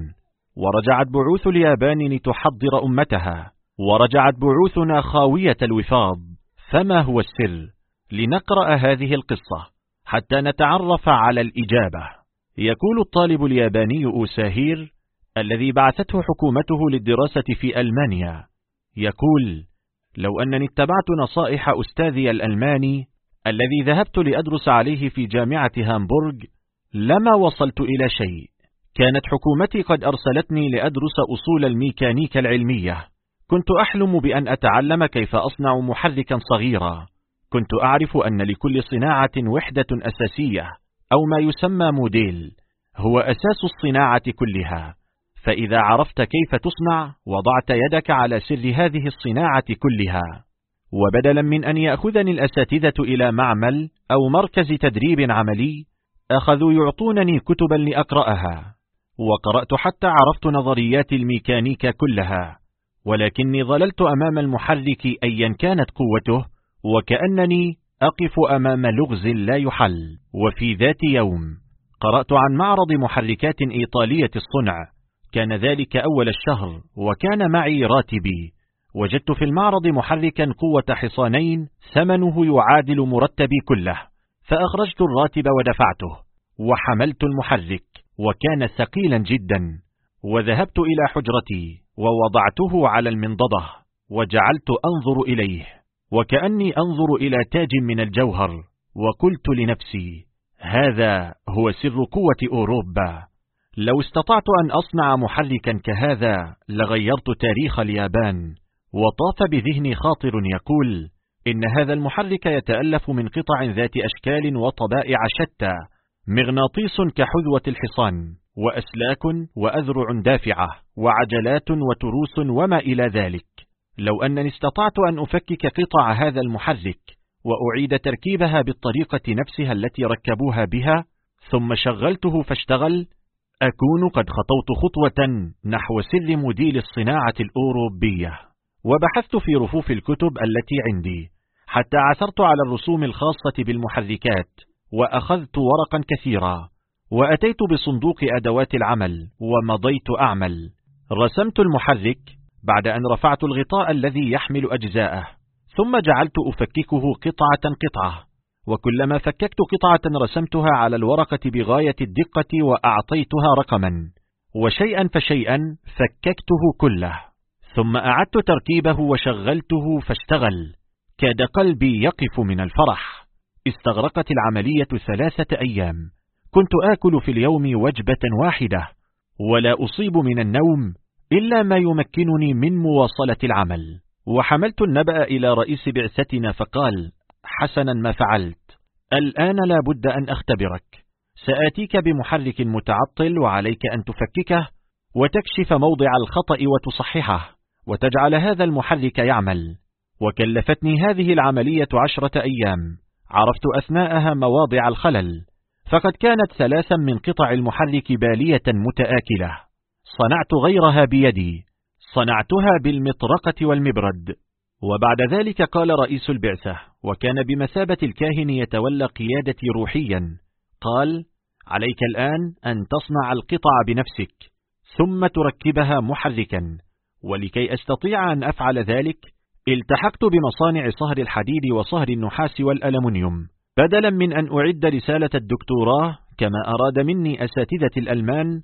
ورجعت بعوث اليابان لتحضر أمتها. ورجعت بعوثنا خاوية الوفاض. فما هو السر؟ لنقرأ هذه القصة حتى نتعرف على الإجابة. يقول الطالب الياباني أوساهير الذي بعثته حكومته للدراسة في ألمانيا يقول لو أنني اتبعت نصائح أستاذي الألماني الذي ذهبت لأدرس عليه في جامعة هامبورغ لما وصلت إلى شيء؟ كانت حكومتي قد أرسلتني لأدرس أصول الميكانيكا العلمية. كنت أحلم بأن أتعلم كيف أصنع محركا صغيرا. كنت أعرف أن لكل صناعة وحدة أساسية أو ما يسمى موديل هو أساس الصناعة كلها. فإذا عرفت كيف تصنع وضعت يدك على سر هذه الصناعة كلها. وبدلا من أن يأخذني الأساتذة إلى معمل أو مركز تدريب عملي أخذوا يعطونني كتبا لأقرأها. وقرأت حتى عرفت نظريات الميكانيكا كلها. ولكني ظللت أمام المحرك أيا كانت قوته وكأنني أقف أمام لغز لا يحل. وفي ذات يوم قرأت عن معرض محركات إيطالية الصنع. كان ذلك أول الشهر وكان معي راتبي. وجدت في المعرض محركا قوة حصانين ثمنه يعادل مرتبي كله. فأخرجت الراتب ودفعته. وحملت المحرك وكان ثقيلا جدا. وذهبت إلى حجرتي ووضعته على المنضدة. وجعلت أنظر إليه. وكأني أنظر إلى تاج من الجوهر. وقلت لنفسي هذا هو سر قوة أوروبا. لو استطعت أن أصنع محركا كهذا لغيرت تاريخ اليابان. وطاف بذهني خاطر يقول إن هذا المحرك يتألف من قطع ذات أشكال وطبائع شتى مغناطيس كحذوة الحصان وأسلاك وأذرع دافعة وعجلات وتروس وما إلى ذلك. لو أنني استطعت أن أفكك قطع هذا المحرك وأعيد تركيبها بالطريقة نفسها التي ركبوها بها ثم شغلته فاشتغل أكون قد خطوت خطوة نحو سر موديل الصناعة الأوروبية وبحثت في رفوف الكتب التي عندي حتى عثرت على الرسوم الخاصة بالمحركات وأخذت ورقا كثيرا وأتيت بصندوق أدوات العمل ومضيت أعمل. رسمت المحرك بعد أن رفعت الغطاء الذي يحمل أجزاءه ثم جعلت أفككه قطعة قطعة. وكلما فككت قطعة رسمتها على الورقة بغاية الدقة وأعطيتها رقما وشيئا فشيئا فككته كله ثم أعدت تركيبه وشغلته فاشتغل كاد قلبي يقف من الفرح. استغرقت العملية ثلاثة أيام كنت آكل في اليوم وجبة واحدة ولا أصيب من النوم إلا ما يمكنني من مواصلة العمل. وحملت النبأ إلى رئيس بعثتنا فقال حسنا ما فعلت. الآن لا بد أن أختبرك. سآتيك بمحرك متعطل وعليك أن تفككه وتكشف موضع الخطأ وتصححه وتجعل هذا المحرك يعمل. وكلفتني هذه العملية عشرة أيام. عرفت أثناءها مواضع الخلل. فقد كانت ثلاثا من قطع المحرك بالية متآكلة. صنعت غيرها بيدي. صنعتها بالمطرقة والمبرد. وبعد ذلك قال رئيس البعثة وكان بمثابة الكاهن يتولى قيادتي روحيا. قال عليك الآن أن تصنع القطع بنفسك ثم تركبها محركا. ولكي أستطيع أن أفعل ذلك التحقت بمصانع صهر الحديد وصهر النحاس والألمنيوم. بدلا من أن أعد رسالة الدكتوراه كما أراد مني أساتذة الألمان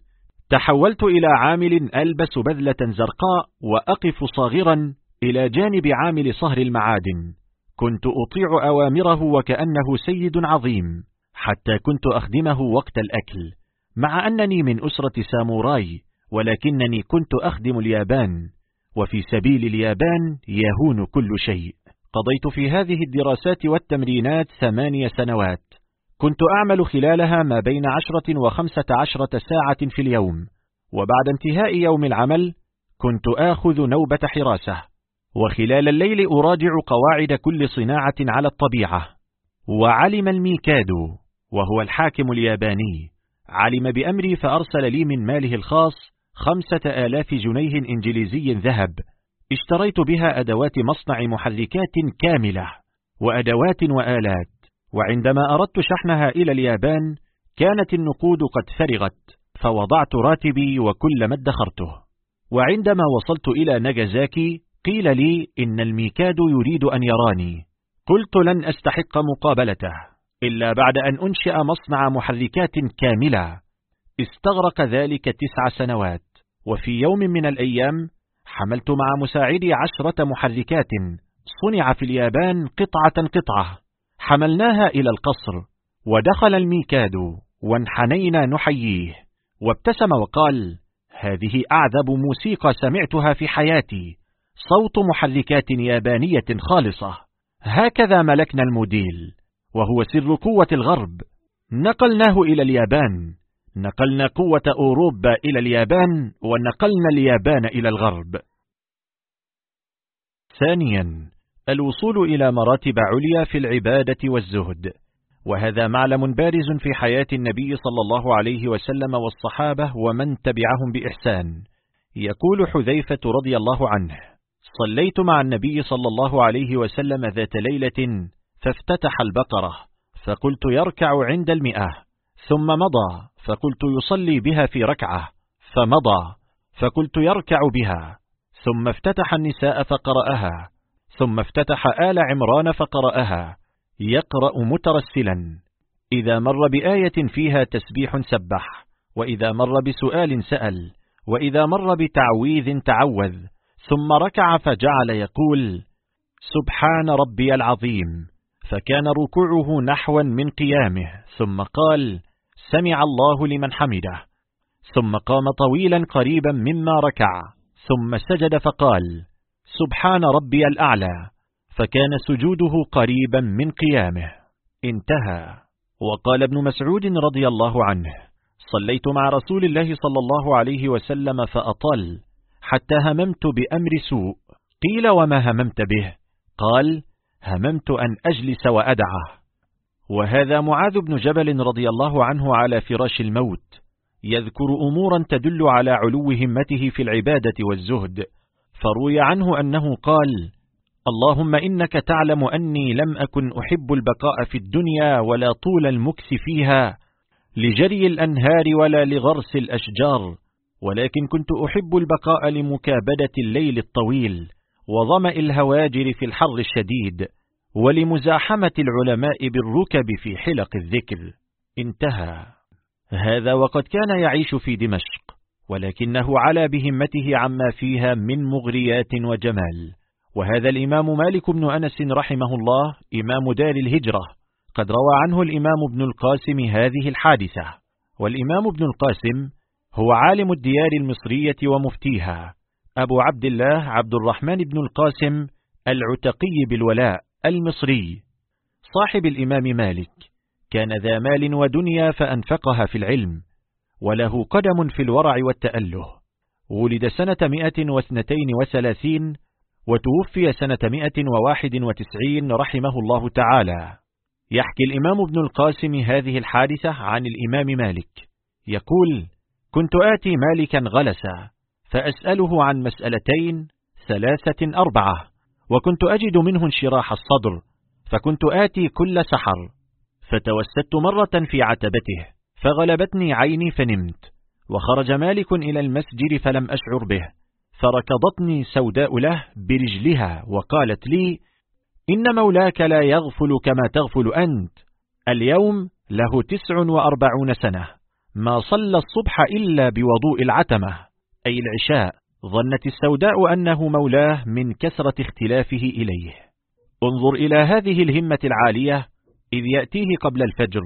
تحولت إلى عامل ألبس بذلة زرقاء وأقف صاغرا إلى جانب عامل صهر المعادن. كنت أطيع أوامره وكأنه سيد عظيم حتى كنت أخدمه وقت الأكل. مع أنني من أسرة ساموراي ولكنني كنت أخدم اليابان. وفي سبيل اليابان يهون كل شيء. قضيت في هذه الدراسات والتمرينات ثمانية سنوات. كنت أعمل خلالها ما بين عشرة وخمسة عشرة ساعة في اليوم. وبعد انتهاء يوم العمل كنت آخذ نوبة حراسة. وخلال الليل أراجع قواعد كل صناعة على الطبيعة. وعلم الميكادو وهو الحاكم الياباني علم بأمري فأرسل لي من ماله الخاص خمسة آلاف جنيه إنجليزي ذهب. اشتريت بها أدوات مصنع محركات كاملة وأدوات وآلات. وعندما أردت شحنها إلى اليابان كانت النقود قد فرغت فوضعت راتبي وكل ما ادخرته. وعندما وصلت إلى ناجازاكي قيل لي إن الميكاد يريد أن يراني. قلت لن أستحق مقابلته إلا بعد أن أنشئ مصنع محركات كاملة. استغرق ذلك تسع سنوات وفي يوم من الأيام حملت مع مساعدي عشرة محركات صنع في اليابان قطعة قطعة. حملناها إلى القصر ودخل الميكاد وانحنينا نحييه وابتسم وقال هذه أعذب موسيقى سمعتها في حياتي صوت محركات يابانية خالصة. هكذا ملكنا الموديل وهو سر قوة الغرب. نقلناه إلى اليابان. نقلنا قوة أوروبا إلى اليابان ونقلنا اليابان إلى الغرب. ثانيا الوصول إلى مراتب عليا في العبادة والزهد. وهذا معلم بارز في حياة النبي صلى الله عليه وسلم والصحابة ومن تبعهم بإحسان. يقول حذيفة رضي الله عنه صليت مع النبي صلى الله عليه وسلم ذات ليلة فافتتح البقرة فقلت يركع عند المئة ثم مضى فقلت يصلي بها في ركعة فمضى فقلت يركع بها ثم افتتح النساء فقرأها ثم افتتح آل عمران فقرأها يقرأ مترسلا. إذا مر بآية فيها تسبيح سبح وإذا مر بسؤال سأل وإذا مر بتعويذ تعوذ ثم ركع فجعل يقول سبحان ربي العظيم. فكان ركوعه نحوا من قيامه ثم قال سمع الله لمن حمده. ثم قام طويلا قريبا مما ركع ثم سجد فقال سبحان ربي الأعلى. فكان سجوده قريبا من قيامه. انتهى. وقال ابن مسعود رضي الله عنه صليت مع رسول الله صلى الله عليه وسلم فأطل حتى هممت بأمر سوء. قيل وما هممت به؟ قال هممت أن أجلس وأدعه. وهذا معاذ بن جبل رضي الله عنه على فراش الموت يذكر أمورا تدل على علو همته في العبادة والزهد. فروي عنه أنه قال اللهم إنك تعلم أني لم أكن أحب البقاء في الدنيا ولا طول المكس فيها لجري الأنهار ولا لغرس الأشجار. ولكن كنت أحب البقاء لمكابدة الليل الطويل وظمأ الهواجر في الحر الشديد ولمزاحمة العلماء بالركب في حلق الذكر. انتهى. هذا وقد كان يعيش في دمشق ولكنه على بهمته عما فيها من مغريات وجمال. وهذا الإمام مالك بن أنس رحمه الله إمام دار الهجرة قد روى عنه الإمام ابن القاسم هذه الحادثة. والإمام ابن القاسم هو عالم الديار المصرية ومفتيها أبو عبد الله عبد الرحمن بن القاسم العتقي بالولاء المصري. صاحب الإمام مالك كان ذا مال ودنيا فأنفقها في العلم وله قدم في الورع والتأله. ولد سنة مئة واثنتين وثلاثين وتوفي سنة مئة وواحد وتسعين رحمه الله تعالى. يحكي الإمام ابن القاسم هذه الحادثة عن الإمام مالك. يقول كنت آتي مالكا غلسا فأسأله عن مسألتين ثلاثة أربعة وكنت أجد منه انشراح الصدر فكنت آتي كل سحر. فتوسدت مرة في عتبته فغلبتني عيني فنمت وخرج مالك إلى المسجد فلم أشعر به فركضتني سوداء له برجلها وقالت لي إن مولاك لا يغفل كما تغفل أنت اليوم له تسع وأربعون سنة. ما صلى الصبح إلا بوضوء العتمة أي العشاء ظنت السوداء أنه مولاه من كثرة اختلافه إليه. انظر إلى هذه الهمة العالية إذ يأتيه قبل الفجر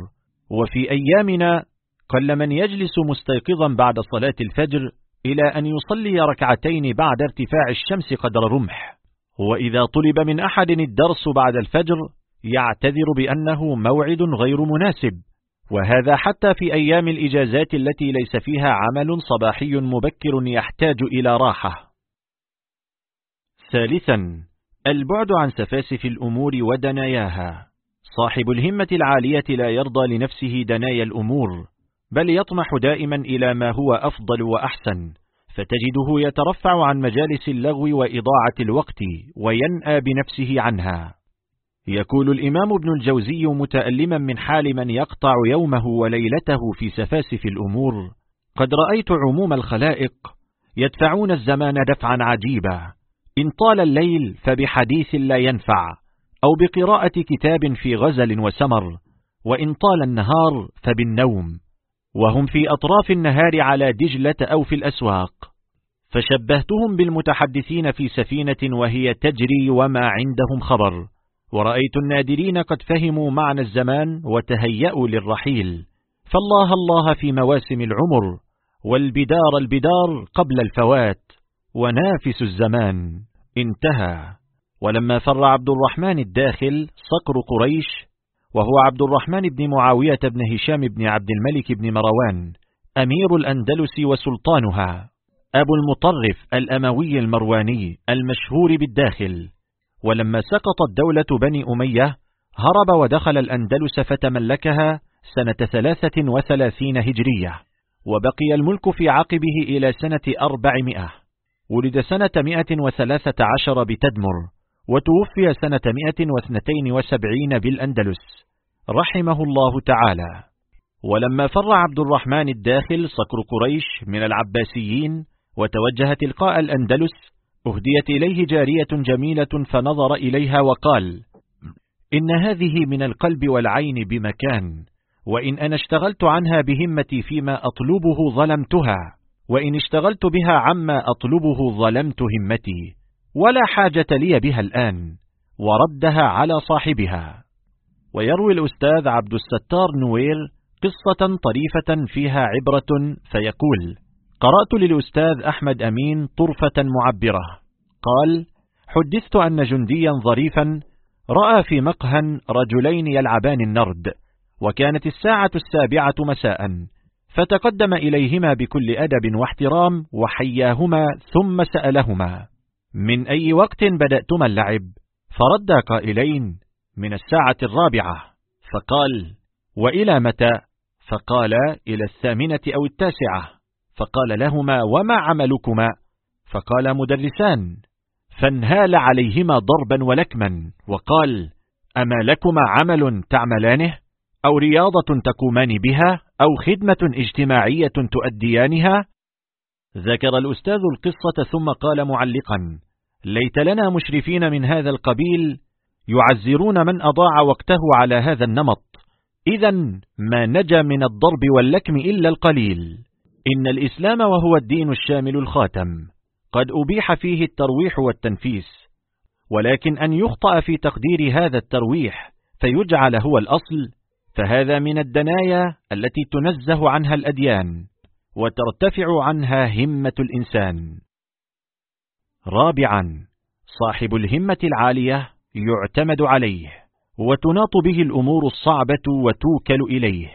وفي أيامنا قل من يجلس مستيقظا بعد صلاة الفجر إلى أن يصلي ركعتين بعد ارتفاع الشمس قدر رمح. وإذا طلب من أحد الدرس بعد الفجر يعتذر بأنه موعد غير مناسب. وهذا حتى في أيام الإجازات التي ليس فيها عمل صباحي مبكر يحتاج إلى راحة. ثالثا البعد عن سفاسف الأمور ودناياها. صاحب الهمة العالية لا يرضى لنفسه دنايا الأمور بل يطمح دائما إلى ما هو أفضل وأحسن فتجده يترفع عن مجالس اللغو وإضاعة الوقت وينأى بنفسه عنها. يقول الإمام ابن الجوزي متألما من حال من يقطع يومه وليلته في سفاسف الأمور قد رأيت عموم الخلائق يدفعون الزمان دفعا عجيبا إن طال الليل فبحديث لا ينفع أو بقراءة كتاب في غزل وسمر وإن طال النهار فبالنوم وهم في أطراف النهار على دجلة أو في الأسواق. فشبهتهم بالمتحدثين في سفينة وهي تجري وما عندهم خبر. ورأيت النادرين قد فهموا معنى الزمان وتهيأوا للرحيل. فالله الله في مواسم العمر والبدار البدار قبل الفوات ونافس الزمان انتهى. ولما فر عبد الرحمن الداخل صقر قريش وهو عبد الرحمن بن معاوية بن هشام بن عبد الملك بن مروان أمير الأندلس وسلطانها أبو المطرف الأموي المرواني المشهور بالداخل. ولما سقطت دولة بني أمية هرب ودخل الأندلس فتملكها سنة ثلاثة وثلاثين هجرية وبقي الملك في عقبه إلى سنة أربعمائة. ولد سنة مئة وثلاثة عشر بتدمر وتوفي سنة مئة واثنتين وسبعين بالأندلس. رحمه الله تعالى. ولما فر عبد الرحمن الداخل صقر قريش من العباسيين وتوجه تلقاء الأندلس أهديت إليه جارية جميلة فنظر إليها وقال إن هذه من القلب والعين بمكان وإن أنا اشتغلت عنها بهمتي فيما أطلبه ظلمتها وإن اشتغلت بها عما أطلبه ظلمت همتي ولا حاجة لي بها الآن وردها على صاحبها. ويروي الأستاذ عبد الستار نوير قصة طريفة فيها عبرة فيقول قرأت للأستاذ أحمد أمين طرفة معبرة. قال حدثت أن جنديا ظريفا رأى في مقهى رجلين يلعبان النرد وكانت الساعة السابعة مساء فتقدم إليهما بكل أدب واحترام وحياهما ثم سألهما من أي وقت بدأتما اللعب؟ فردا قائلين من الساعة الرابعة فقال وإلى متى؟ فقال إلى الثامنة أو التاسعة فقال لهما وما عملكما؟ فقال مدرسان فانهال عليهما ضربا ولكما وقال أما لكما عمل تعملانه؟ أو رياضة تقومان بها؟ أو خدمة اجتماعية تؤديانها؟ ذكر الأستاذ القصة ثم قال معلقا ليت لنا مشرفين من هذا القبيل يعزرون من أضاع وقته على هذا النمط إذا ما نجا من الضرب واللكم إلا القليل. إن الإسلام وهو الدين الشامل الخاتم. قد أبيح فيه الترويح والتنفيس. ولكن أن يخطأ في تقدير هذا الترويح فيجعل هو الأصل فهذا من الدنايا التي تنزه عنها الأديان وترتفع عنها همة الإنسان. رابعا صاحب الهمة العالية يعتمد عليه وتناط به الأمور الصعبة وتوكل إليه.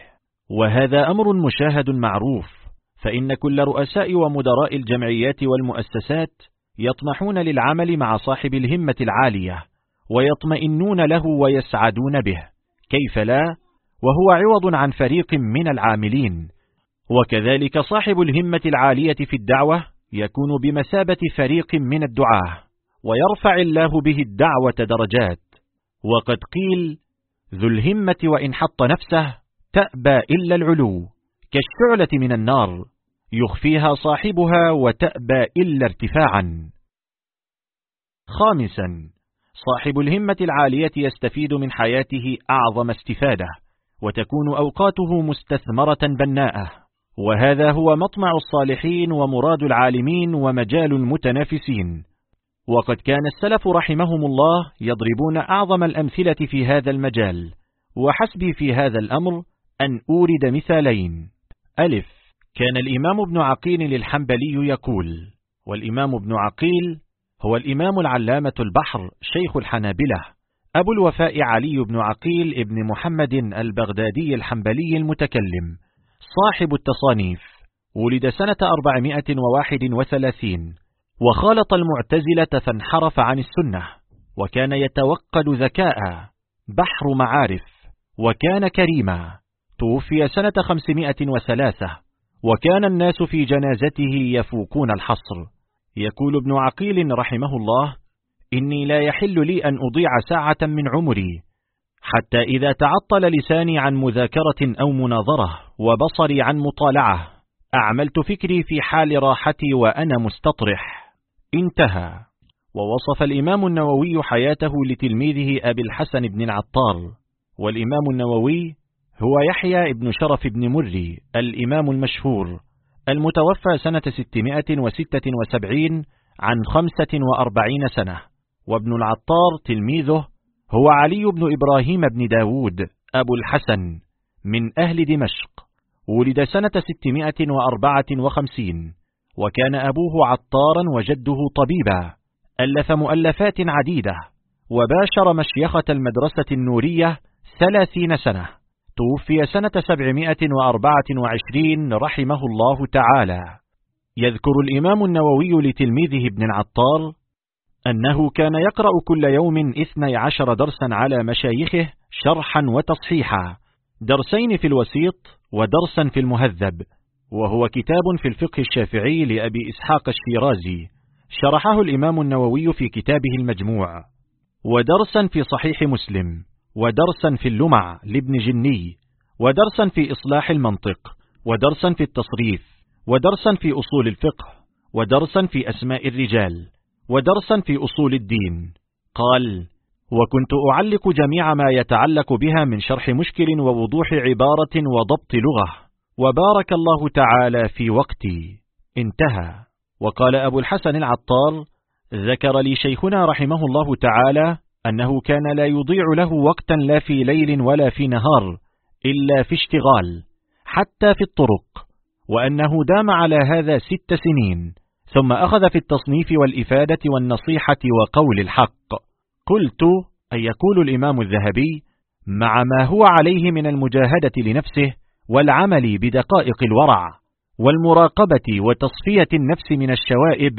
وهذا أمر مشاهد معروف فإن كل رؤساء ومدراء الجمعيات والمؤسسات يطمحون للعمل مع صاحب الهمة العالية ويطمئنون له ويسعدون به كيف لا؟ وهو عوض عن فريق من العاملين. وكذلك صاحب الهمة العالية في الدعوة يكون بمثابة فريق من الدعاة ويرفع الله به الدعوة درجات. وقد قيل ذو الهمة وإن حط نفسه تأبى إلا العلو. كالشعلة من النار يخفيها صاحبها وتأبى إلا ارتفاعا. خامسا صاحب الهمة العالية يستفيد من حياته أعظم استفادة وتكون أوقاته مستثمرة بناءة. وهذا هو مطمع الصالحين ومراد العالمين ومجال المتنافسين. وقد كان السلف رحمهم الله يضربون أعظم الأمثلة في هذا المجال. وحسبي في هذا الأمر أن أورد مثالين. ألف. كان الإمام ابن عقيل للحنبلي يقول والإمام ابن عقيل هو الإمام العلامة البحر شيخ الحنابلة أبو الوفاء علي بن عقيل ابن محمد البغدادي الحنبلي المتكلم صاحب التصانيف ولد سنة 431 وخالط المعتزلة فانحرف عن السنة وكان يتوقد ذكاء بحر معارف وكان كريما. توفي سنة 503 وكان الناس في جنازته يفوقون الحصر. يقول ابن عقيل رحمه الله إني لا يحل لي أن أضيع ساعة من عمري حتى إذا تعطل لساني عن مذاكرة أو مناظرة وبصري عن مطالعة أعملت فكري في حال راحتي وأنا مستطرح. انتهى. ووصف الإمام النووي حياته لتلميذه أبي الحسن بن العطار. والإمام النووي هو يحيى بن شرف بن مري الإمام المشهور المتوفى سنة 676 عن 45 سنة. وابن العطار تلميذه هو علي بن إبراهيم بن داود أبو الحسن من أهل دمشق. ولد سنة 654 وكان أبوه عطارا وجده طبيبا. ألف مؤلفات عديدة وباشر مشيخة المدرسة النورية ثلاثين سنة. توفي سنة 724 رحمه الله تعالى. يذكر الإمام النووي لتلميذه ابن العطار أنه كان يقرأ كل يوم إثني عشر درسا على مشايخه شرحا وتصحيحا درسين في الوسيط ودرسا في المهذب وهو كتاب في الفقه الشافعي لأبي إسحاق الشيرازي شرحه الإمام النووي في كتابه المجموع ودرسا في صحيح مسلم. ودرسا في اللمع لابن جني ودرسا في إصلاح المنطق ودرسا في التصريف ودرسا في أصول الفقه ودرسا في أسماء الرجال ودرسا في أصول الدين. قال وكنت أعلق جميع ما يتعلق بها من شرح مشكل ووضوح عبارة وضبط لغة وبارك الله تعالى في وقتي. انتهى. وقال أبو الحسن العطار ذكر لي شيخنا رحمه الله تعالى أنه كان لا يضيع له وقتا لا في ليل ولا في نهار إلا في اشتغال حتى في الطرق وأنه دام على هذا ست سنين ثم أخذ في التصنيف والإفادة والنصيحة وقول الحق. قلت أن يقول الإمام الذهبي مع ما هو عليه من المجاهدة لنفسه والعمل بدقائق الورع والمراقبة وتصفية النفس من الشوائب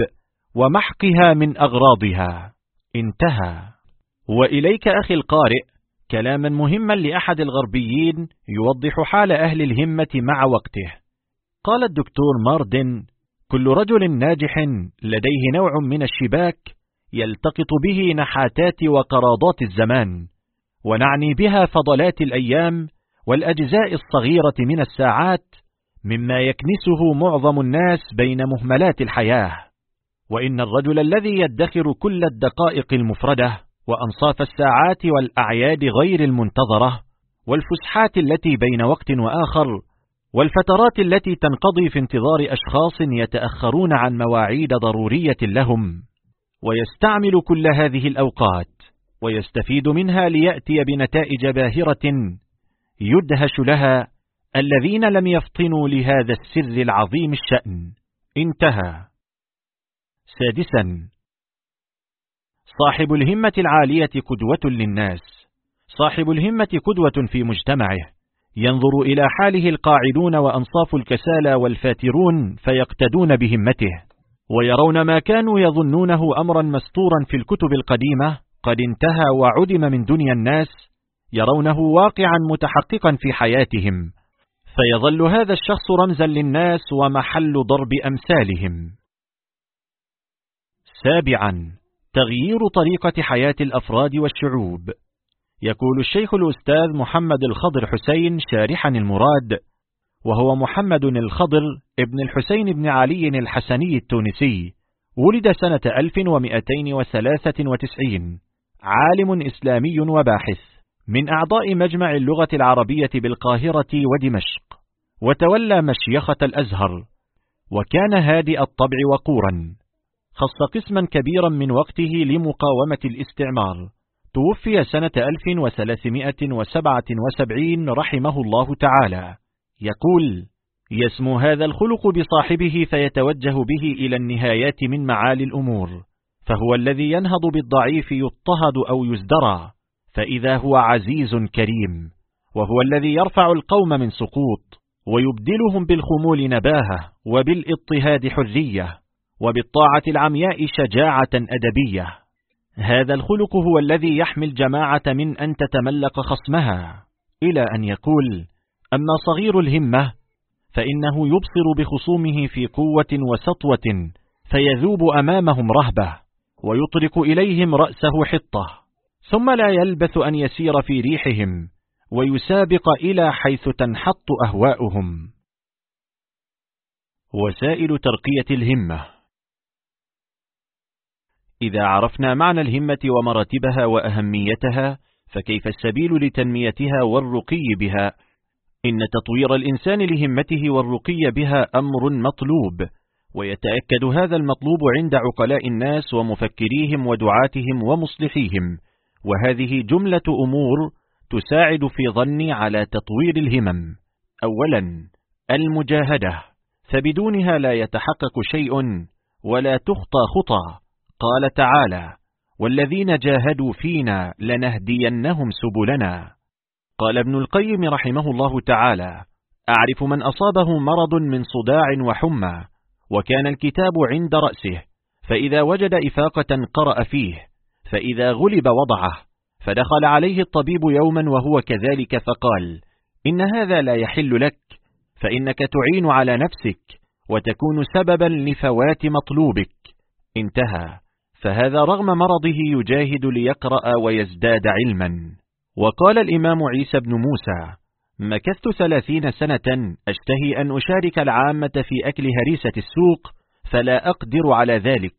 ومحقها من أغراضها. انتهى. وإليك أخي القارئ كلاما مهما لأحد الغربيين يوضح حال أهل الهمة مع وقته. قال الدكتور ماردن كل رجل ناجح لديه نوع من الشباك يلتقط به نحاتات وقراضات الزمان ونعني بها فضلات الأيام والأجزاء الصغيرة من الساعات مما يكنسه معظم الناس بين مهملات الحياة. وإن الرجل الذي يدخر كل الدقائق المفردة وأنصاف الساعات والأعياد غير المنتظرة والفسحات التي بين وقت وآخر والفترات التي تنقضي في انتظار أشخاص يتأخرون عن مواعيد ضرورية لهم. ويستعمل كل هذه الأوقات ويستفيد منها ليأتي بنتائج باهرة يدهش لها الذين لم يفطنوا لهذا السر العظيم الشأن. انتهى. سادسا. صاحب الهمة العالية قدوة للناس. صاحب الهمة قدوة في مجتمعه. ينظر إلى حاله القاعدون وأنصاف الكسالى والفاترون فيقتدون بهمته. ويرون ما كانوا يظنونه أمرا مستورا في الكتب القديمة قد انتهى وعدم من دنيا الناس. يرونه واقعا متحققا في حياتهم. فيظل هذا الشخص رمزا للناس ومحل ضرب أمثالهم. سابعا. تغيير طريقة حياة الأفراد والشعوب. يقول الشيخ الأستاذ محمد الخضر حسين شارحا المراد وهو محمد الخضر ابن الحسين بن علي الحسني التونسي ولد سنة 1293 عالم إسلامي وباحث من أعضاء مجمع اللغة العربية بالقاهرة ودمشق وتولى مشيخة الأزهر وكان هادئ الطبع وقورا. خص قسما كبيرا من وقته لمقاومة الاستعمار. توفي سنة 1377 رحمه الله تعالى. يقول يسمو هذا الخلق بصاحبه فيتوجه به إلى النهايات من معالي الأمور. فهو الذي ينهض بالضعيف يضطهد أو يزدرى. فإذا هو عزيز كريم. وهو الذي يرفع القوم من سقوط. ويبدلهم بالخمول نباهة وبالإضطهاد حرية. وبالطاعة العمياء شجاعة أدبية. هذا الخلق هو الذي يحمي الجماعة من أن تتملق خصمها. إلى أن يقول أما صغير الهمة فإنه يبصر بخصومه في قوة وسطوة فيذوب أمامهم رهبة ويطرق إليهم رأسه حطة. ثم لا يلبث أن يسير في ريحهم ويسابق إلى حيث تنحط أهواؤهم. وسائل ترقية الهمة. إذا عرفنا معنى الهمة ومراتبها وأهميتها فكيف السبيل لتنميتها والرقي بها؟ إن تطوير الإنسان لهمته والرقي بها أمر مطلوب ويتأكد هذا المطلوب عند عقلاء الناس ومفكريهم ودعاتهم ومصلحيهم. وهذه جملة أمور تساعد في ظني على تطوير الهمم. أولا المجاهدة. فبدونها لا يتحقق شيء ولا تخطى خطى. قال تعالى والذين جاهدوا فينا لنهدينهم سبلنا. قال ابن القيم رحمه الله تعالى أعرف من أصابه مرض من صداع وحمى وكان الكتاب عند رأسه فإذا وجد إفاقة قرأ فيه فإذا غلب وضعه فدخل عليه الطبيب يوما وهو كذلك فقال إن هذا لا يحل لك فإنك تعين على نفسك وتكون سببا لفوات مطلوبك. انتهى. فهذا رغم مرضه يجاهد ليقرأ ويزداد علما. وقال الإمام عيسى بن موسى مكثت ثلاثين سنة أشتهي أن أشارك العامة في أكل هريسة السوق فلا أقدر على ذلك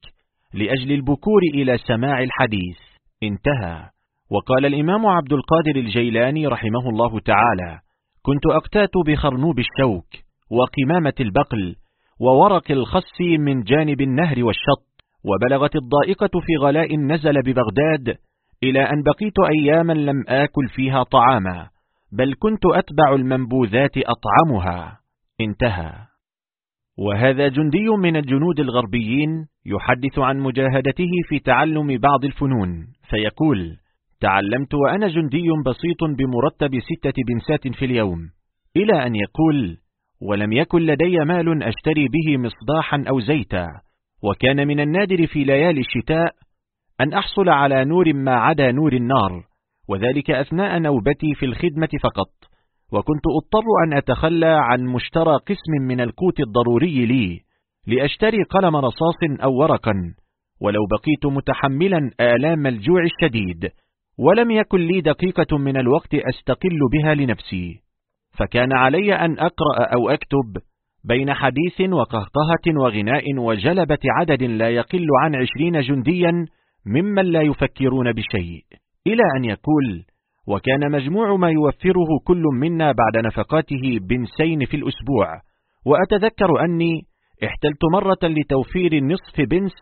لأجل البكور إلى سماع الحديث. انتهى. وقال الإمام عبد القادر الجيلاني رحمه الله تعالى كنت أقتات بخرنوب الشوك وقمامة البقل وورق الخس من جانب النهر والشط وبلغت الضائقة في غلاء نزل ببغداد إلى أن بقيت أياما لم آكل فيها طعاما بل كنت أتبع المنبوذات أطعمها. انتهى. وهذا جندي من الجنود الغربيين يحدث عن مجاهدته في تعلم بعض الفنون فيقول تعلمت وأنا جندي بسيط بمرتب ستة بنسات في اليوم إلى أن يقول ولم يكن لدي مال أشتري به مصباحا أو زيتا وكان من النادر في ليالي الشتاء أن أحصل على نور ما عدا نور النار وذلك أثناء نوبتي في الخدمة فقط وكنت أضطر أن أتخلى عن مشترى قسم من القوت الضروري لي لأشتري قلم رصاص أو ورقا ولو بقيت متحملا آلام الجوع الشديد ولم يكن لي دقيقة من الوقت أستقل بها لنفسي. فكان علي أن أقرأ أو أكتب بين حديث وقهقهة وغناء وجلبة عدد لا يقل عن عشرين جنديا ممن لا يفكرون بشيء. إلى أن يقول وكان مجموع ما يوفره كل منا بعد نفقاته بنسين في الأسبوع وأتذكر أني احتلت مرة لتوفير نصف بنس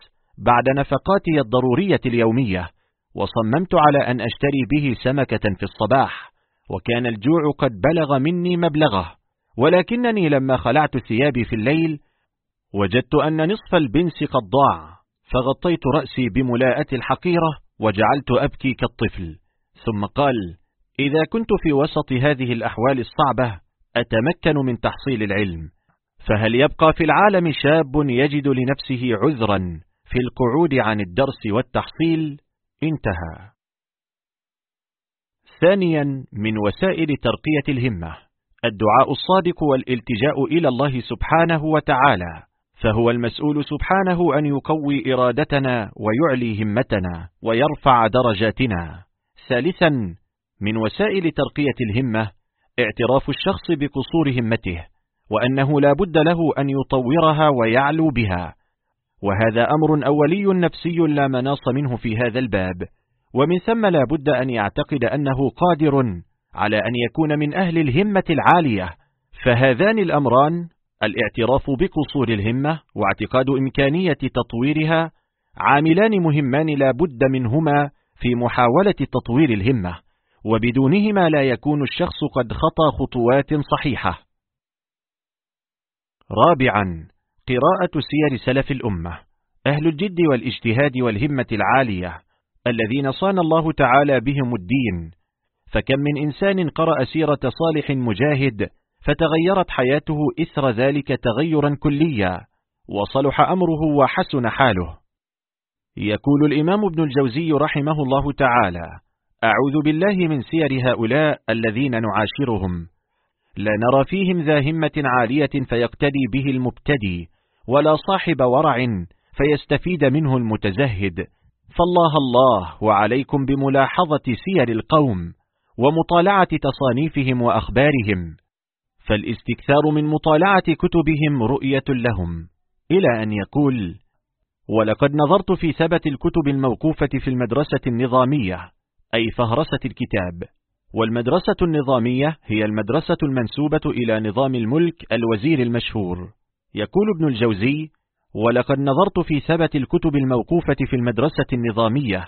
بعد نفقاتي الضرورية اليومية وصممت على أن أشتري به سمكة في الصباح وكان الجوع قد بلغ مني مبلغه. ولكنني لما خلعت ثيابي في الليل وجدت أن نصف البنس قد ضاع فغطيت رأسي بملاءة الحقيرة وجعلت أبكي كالطفل. ثم قال إذا كنت في وسط هذه الأحوال الصعبة أتمكن من تحصيل العلم. فهل يبقى في العالم شاب يجد لنفسه عذرا في القعود عن الدرس والتحصيل؟ انتهى. ثانيا من وسائل ترقية الهمة. الدعاء الصادق والالتجاء إلى الله سبحانه وتعالى فهو المسؤول سبحانه أن يقوي إرادتنا ويعلي همتنا ويرفع درجاتنا. ثالثا من وسائل ترقية الهمة اعتراف الشخص بقصور همته وأنه لا بد له أن يطورها ويعلو بها. وهذا أمر أولي نفسي لا مناص منه في هذا الباب. ومن ثم لا بد أن يعتقد أنه قادر على أن يكون من أهل الهمة العالية. فهذان الأمران الاعتراف بقصور الهمة واعتقاد إمكانية تطويرها عاملان مهمان لا بد منهما في محاولة تطوير الهمة وبدونهما لا يكون الشخص قد خطى خطوات صحيحة. رابعا قراءة سير سلف الأمة. أهل الجد والاجتهاد والهمة العالية الذين صان الله تعالى بهم الدين فكم من إنسان قرأ سيرة صالح مجاهد فتغيرت حياته إثر ذلك تغيرا كليا وصلح أمره وحسن حاله. يقول الإمام ابن الجوزي رحمه الله تعالى أعوذ بالله من سير هؤلاء الذين نعاشرهم. لا نرى فيهم ذا همة عالية فيقتدي به المبتدي ولا صاحب ورع فيستفيد منه المتزهد. فالله الله وعليكم بملاحظة سير القوم. ومطالعة تصانيفهم وأخبارهم. فالاستكثار من مطالعة كتبهم رؤية لهم. إلى أن يقول ولقد نظرت في ثبت الكتب الموقوفة في المدرسة النظامية أي فهرسة الكتاب. والمدرسة النظامية هي المدرسة المنسوبة إلى نظام الملك الوزير المشهور. يقول ابن الجوزي ولقد نظرت في ثبت الكتب الموقوفة في المدرسة النظامية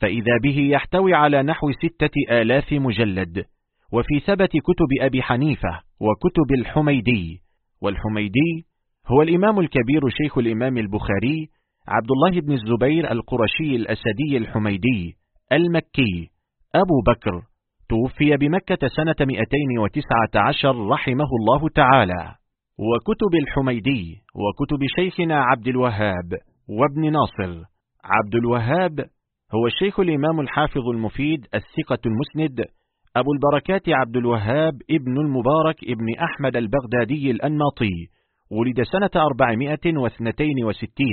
فإذا به يحتوي على نحو ستة آلاف مجلد وفي ثبت كتب أبي حنيفة وكتب الحميدي والحميدي هو الإمام الكبير شيخ الإمام البخاري عبد الله بن الزبير القرشي الأسدي الحميدي المكي. أبو بكر توفي بمكة سنة 219 رحمه الله تعالى. وكتب الحميدي وكتب شيخنا عبد الوهاب وابن ناصر. عبد الوهاب هو الشيخ الإمام الحافظ المفيد الثقة المسند أبو البركات عبد الوهاب ابن المبارك ابن أحمد البغدادي الأنماطي ولد سنة 462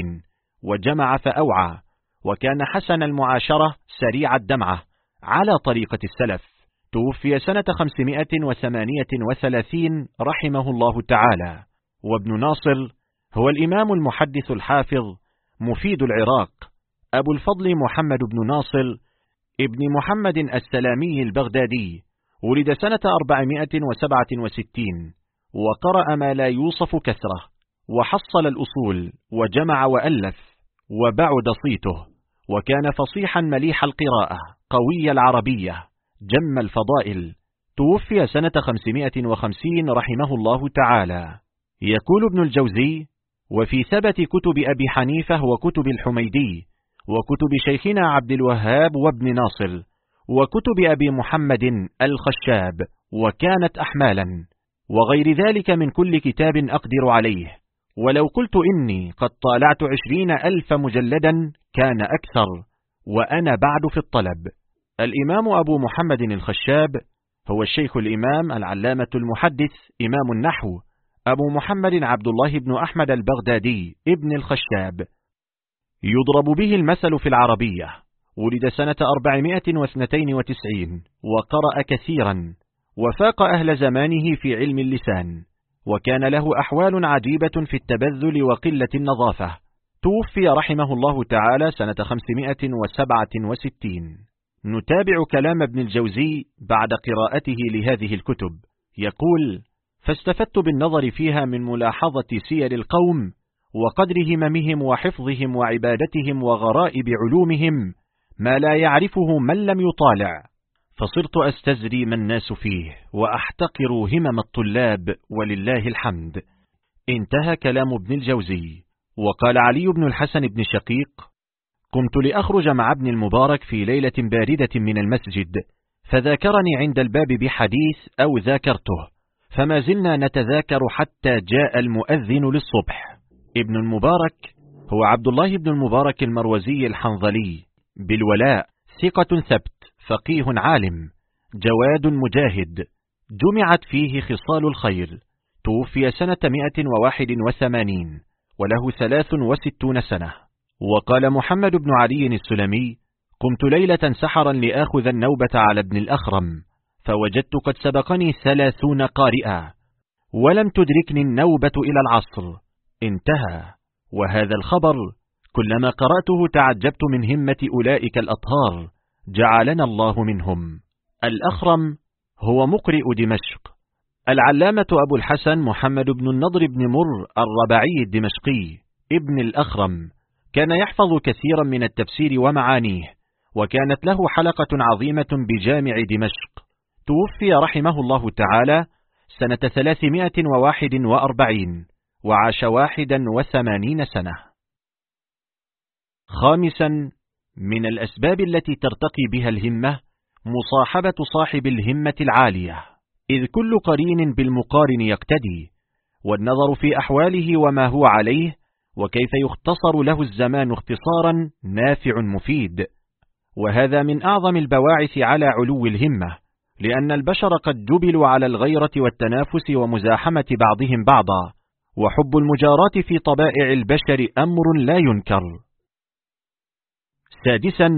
وجمع فأوعى وكان حسن المعاشرة سريع الدمعة على طريقة السلف. توفي سنة 538 رحمه الله تعالى. وابن ناصر هو الإمام المحدث الحافظ مفيد العراق. أبو الفضل محمد بن ناصر ابن محمد السلامي البغدادي ولد سنة 467 وقرأ ما لا يوصف كثرة وحصل الأصول وجمع وألف وبعد صيته وكان فصيحا مليح القراءة قوي العربية جم الفضائل. توفي سنة 550 رحمه الله تعالى. يقول ابن الجوزي وفي ثبت كتب أبي حنيفة وكتب الحميدي وكتب شيخنا عبد الوهاب وابن ناصر وكتب أبي محمد الخشاب وكانت أحمالا وغير ذلك من كل كتاب أقدر عليه. ولو قلت إني قد طالعت عشرين ألف مجلدا كان أكثر وأنا بعد في الطلب. الإمام أبو محمد الخشاب هو الشيخ الإمام العلامة المحدث إمام النحو أبو محمد عبد الله بن أحمد البغدادي ابن الخشاب. يضرب به المثل في العربية. ولد سنة 492 وقرأ كثيرا وفاق أهل زمانه في علم اللسان وكان له أحوال عجيبة في التبذل وقلة النظافة. توفي رحمه الله تعالى سنة 567 نتابع كلام ابن الجوزي بعد قراءته لهذه الكتب. يقول فاستفدت بالنظر فيها من ملاحظة سير القوم وقدر هممهم وحفظهم وعبادتهم وغرائب علومهم ما لا يعرفه من لم يطالع. فصرت أستزري ما الناس فيه وأحتقر همم الطلاب ولله الحمد. انتهى كلام ابن الجوزي. وقال علي بن الحسن بن شقيق قمت لأخرج مع ابن المبارك في ليلة باردة من المسجد فذاكرني عند الباب بحديث أو ذاكرته فما زلنا نتذاكر حتى جاء المؤذن للصبح. ابن المبارك هو عبد الله بن المبارك المروزي الحنظلي بالولاء ثقة ثبت فقيه عالم جواد مجاهد. جمعت فيه خصال الخير. توفي سنة 181 وله 63 سنة. وقال محمد بن علي السلمي قمت ليلة سحرا لآخذ النوبة على ابن الأخرم فوجدت قد سبقني ثلاثون قارئا ولم تدركني النوبة إلى العصر. انتهى. وهذا الخبر كلما قرأته تعجبت من همة أولئك الأطهار جعلنا الله منهم. الأخرم هو مقرئ دمشق. العلامة أبو الحسن محمد بن النضر بن مر الربعي الدمشقي ابن الأخرم كان يحفظ كثيرا من التفسير ومعانيه وكانت له حلقة عظيمة بجامع دمشق. توفي رحمه الله تعالى سنة ثلاثمائة وواحد وأربعين. وعاش واحدا وثمانين سنة. خامسا من الأسباب التي ترتقي بها الهمة مصاحبة صاحب الهمة العالية إذ كل قرين بالمقارن يقتدي والنظر في أحواله وما هو عليه وكيف يختصر له الزمان اختصارا نافع مفيد. وهذا من أعظم البواعث على علو الهمة لأن البشر قد جبلوا على الغيرة والتنافس ومزاحمة بعضهم بعضا. وحب المجارات في طبائع البشر أمر لا ينكر. سادسا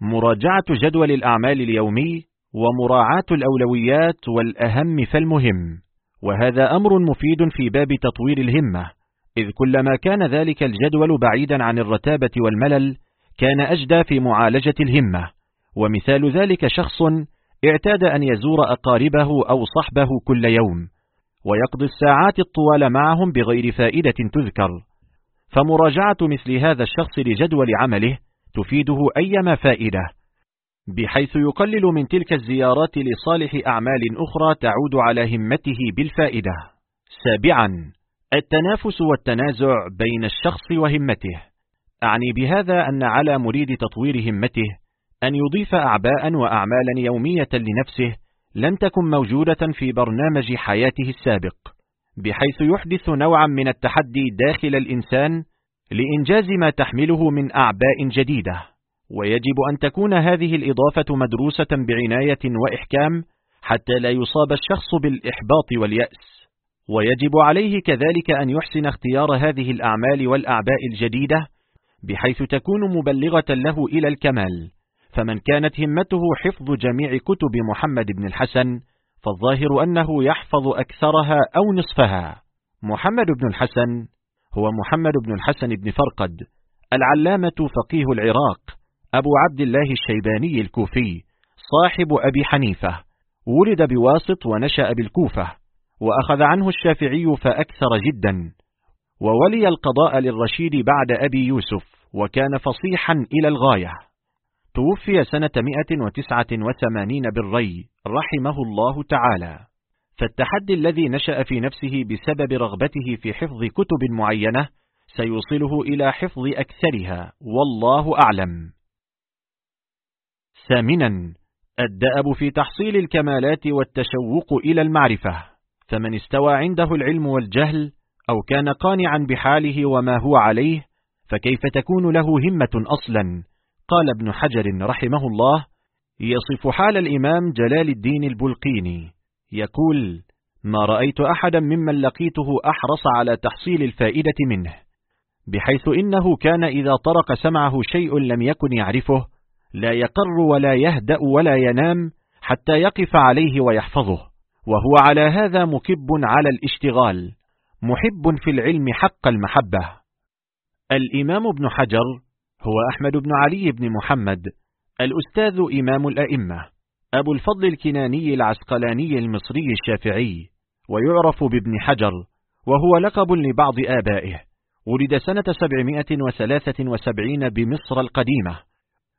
مراجعة جدول الأعمال اليومي ومراعاة الأولويات والأهم فالمهم. وهذا أمر مفيد في باب تطوير الهمة إذ كلما كان ذلك الجدول بعيدا عن الرتابة والملل كان أجدى في معالجة الهمة. ومثال ذلك شخص اعتاد أن يزور أقاربه أو صحبه كل يوم. ويقضي الساعات الطوال معهم بغير فائدة تذكر. فمراجعة مثل هذا الشخص لجدول عمله تفيده أيما فائدة بحيث يقلل من تلك الزيارات لصالح أعمال أخرى تعود على همته بالفائدة. سابعا التنافس والتنازع بين الشخص وهمته. أعني بهذا أن على مريد تطوير همته أن يضيف أعباء وأعمالا يومية لنفسه لن تكن موجودة في برنامج حياته السابق بحيث يحدث نوعا من التحدي داخل الإنسان لإنجاز ما تحمله من أعباء جديدة. ويجب أن تكون هذه الإضافة مدروسة بعناية وإحكام حتى لا يصاب الشخص بالإحباط واليأس. ويجب عليه كذلك أن يحسن اختيار هذه الأعمال والأعباء الجديدة بحيث تكون مبلغة له إلى الكمال. فمن كانت همته حفظ جميع كتب محمد بن الحسن فالظاهر أنه يحفظ أكثرها أو نصفها. محمد بن الحسن هو محمد بن الحسن بن فرقد العلامة فقيه العراق أبو عبد الله الشيباني الكوفي صاحب أبي حنيفة. ولد بواسط ونشأ بالكوفة وأخذ عنه الشافعي فأكثر جدا. وولي القضاء للرشيد بعد أبي يوسف وكان فصيحا إلى الغاية. توفي سنة 189 بالري رحمه الله تعالى. فالتحدي الذي نشأ في نفسه بسبب رغبته في حفظ كتب معينة سيوصله إلى حفظ أكثرها والله أعلم. ثامنا الدأب في تحصيل الكمالات والتشوق إلى المعرفة. فمن استوى عنده العلم والجهل أو كان قانعا بحاله وما هو عليه فكيف تكون له همة أصلا؟ قال ابن حجر رحمه الله يصف حال الإمام جلال الدين البلقيني يقول ما رأيت أحدا ممن لقيته أحرص على تحصيل الفائدة منه بحيث إنه كان إذا طرق سمعه شيء لم يكن يعرفه لا يقر ولا يهدأ ولا ينام حتى يقف عليه ويحفظه وهو على هذا مكب على الاشتغال محب في العلم حق المحبة. الإمام ابن حجر هو أحمد بن علي بن محمد الأستاذ إمام الأئمة أبو الفضل الكناني العسقلاني المصري الشافعي ويعرف بابن حجر وهو لقب لبعض آبائه ولد سنة 773 بمصر القديمة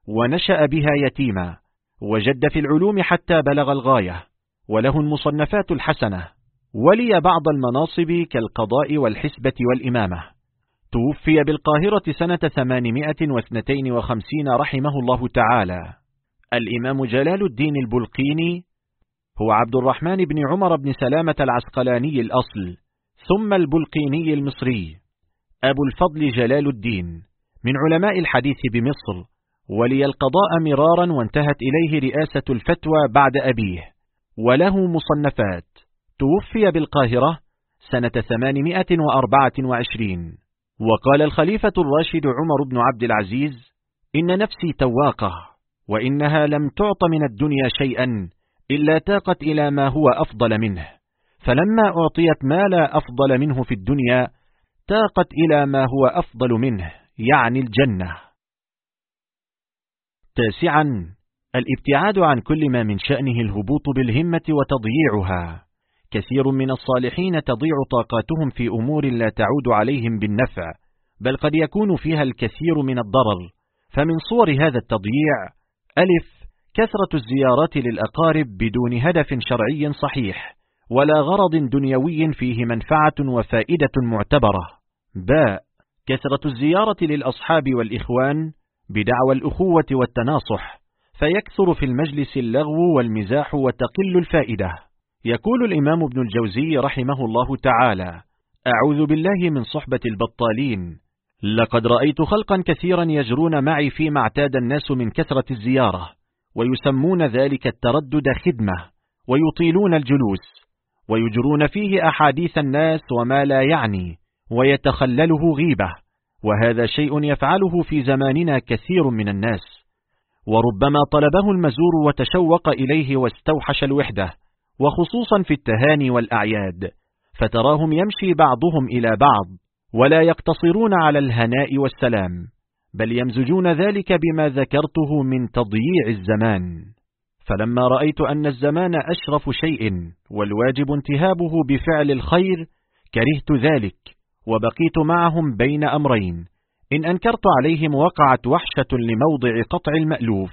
ونشأ بها يتيما وجد في العلوم حتى بلغ الغاية وله المصنفات الحسنة ولي بعض المناصب كالقضاء والحسبة والإمامة. توفي بالقاهرة سنة 852 رحمه الله تعالى. الإمام جلال الدين البلقيني هو عبد الرحمن بن عمر بن سلامة العسقلاني الأصل ثم البلقيني المصري. أبو الفضل جلال الدين من علماء الحديث بمصر ولي القضاء مرارا وانتهت إليه رئاسة الفتوى بعد أبيه وله مصنفات. توفي بالقاهرة سنة 824 وقال الخليفة الراشد عمر بن عبد العزيز إن نفسي تواقة وإنها لم تعط من الدنيا شيئا إلا تاقت إلى ما هو أفضل منه. فلما أعطيت ما لا أفضل منه في الدنيا تاقت إلى ما هو أفضل منه يعني الجنة. تاسعا الابتعاد عن كل ما من شأنه الهبوط بالهمة وتضييعها. كثير من الصالحين تضيع طاقاتهم في أمور لا تعود عليهم بالنفع بل قد يكون فيها الكثير من الضرر. فمن صور هذا التضييع ألف كثرة الزيارات للأقارب بدون هدف شرعي صحيح ولا غرض دنيوي فيه منفعة وفائدة معتبرة. باء كثرة الزيارة للأصحاب والإخوان بدعوى الأخوة والتناصح فيكثر في المجلس اللغو والمزاح وتقل الفائدة. يقول الإمام ابن الجوزي رحمه الله تعالى أعوذ بالله من صحبة البطالين. لقد رأيت خلقا كثيرا يجرون معي فيما اعتاد الناس من كثرة الزيارة ويسمون ذلك التردد خدمة ويطيلون الجلوس ويجرون فيه أحاديث الناس وما لا يعني ويتخلله غيبة وهذا شيء يفعله في زماننا كثير من الناس. وربما طلبه المزور وتشوق إليه واستوحش الوحدة وخصوصا في التهاني والأعياد فتراهم يمشي بعضهم إلى بعض ولا يقتصرون على الهناء والسلام بل يمزجون ذلك بما ذكرته من تضييع الزمان. فلما رأيت أن الزمان أشرف شيء والواجب انتهابه بفعل الخير كرهت ذلك وبقيت معهم بين أمرين إن أنكرت عليهم وقعت وحشة لموضع قطع المألوف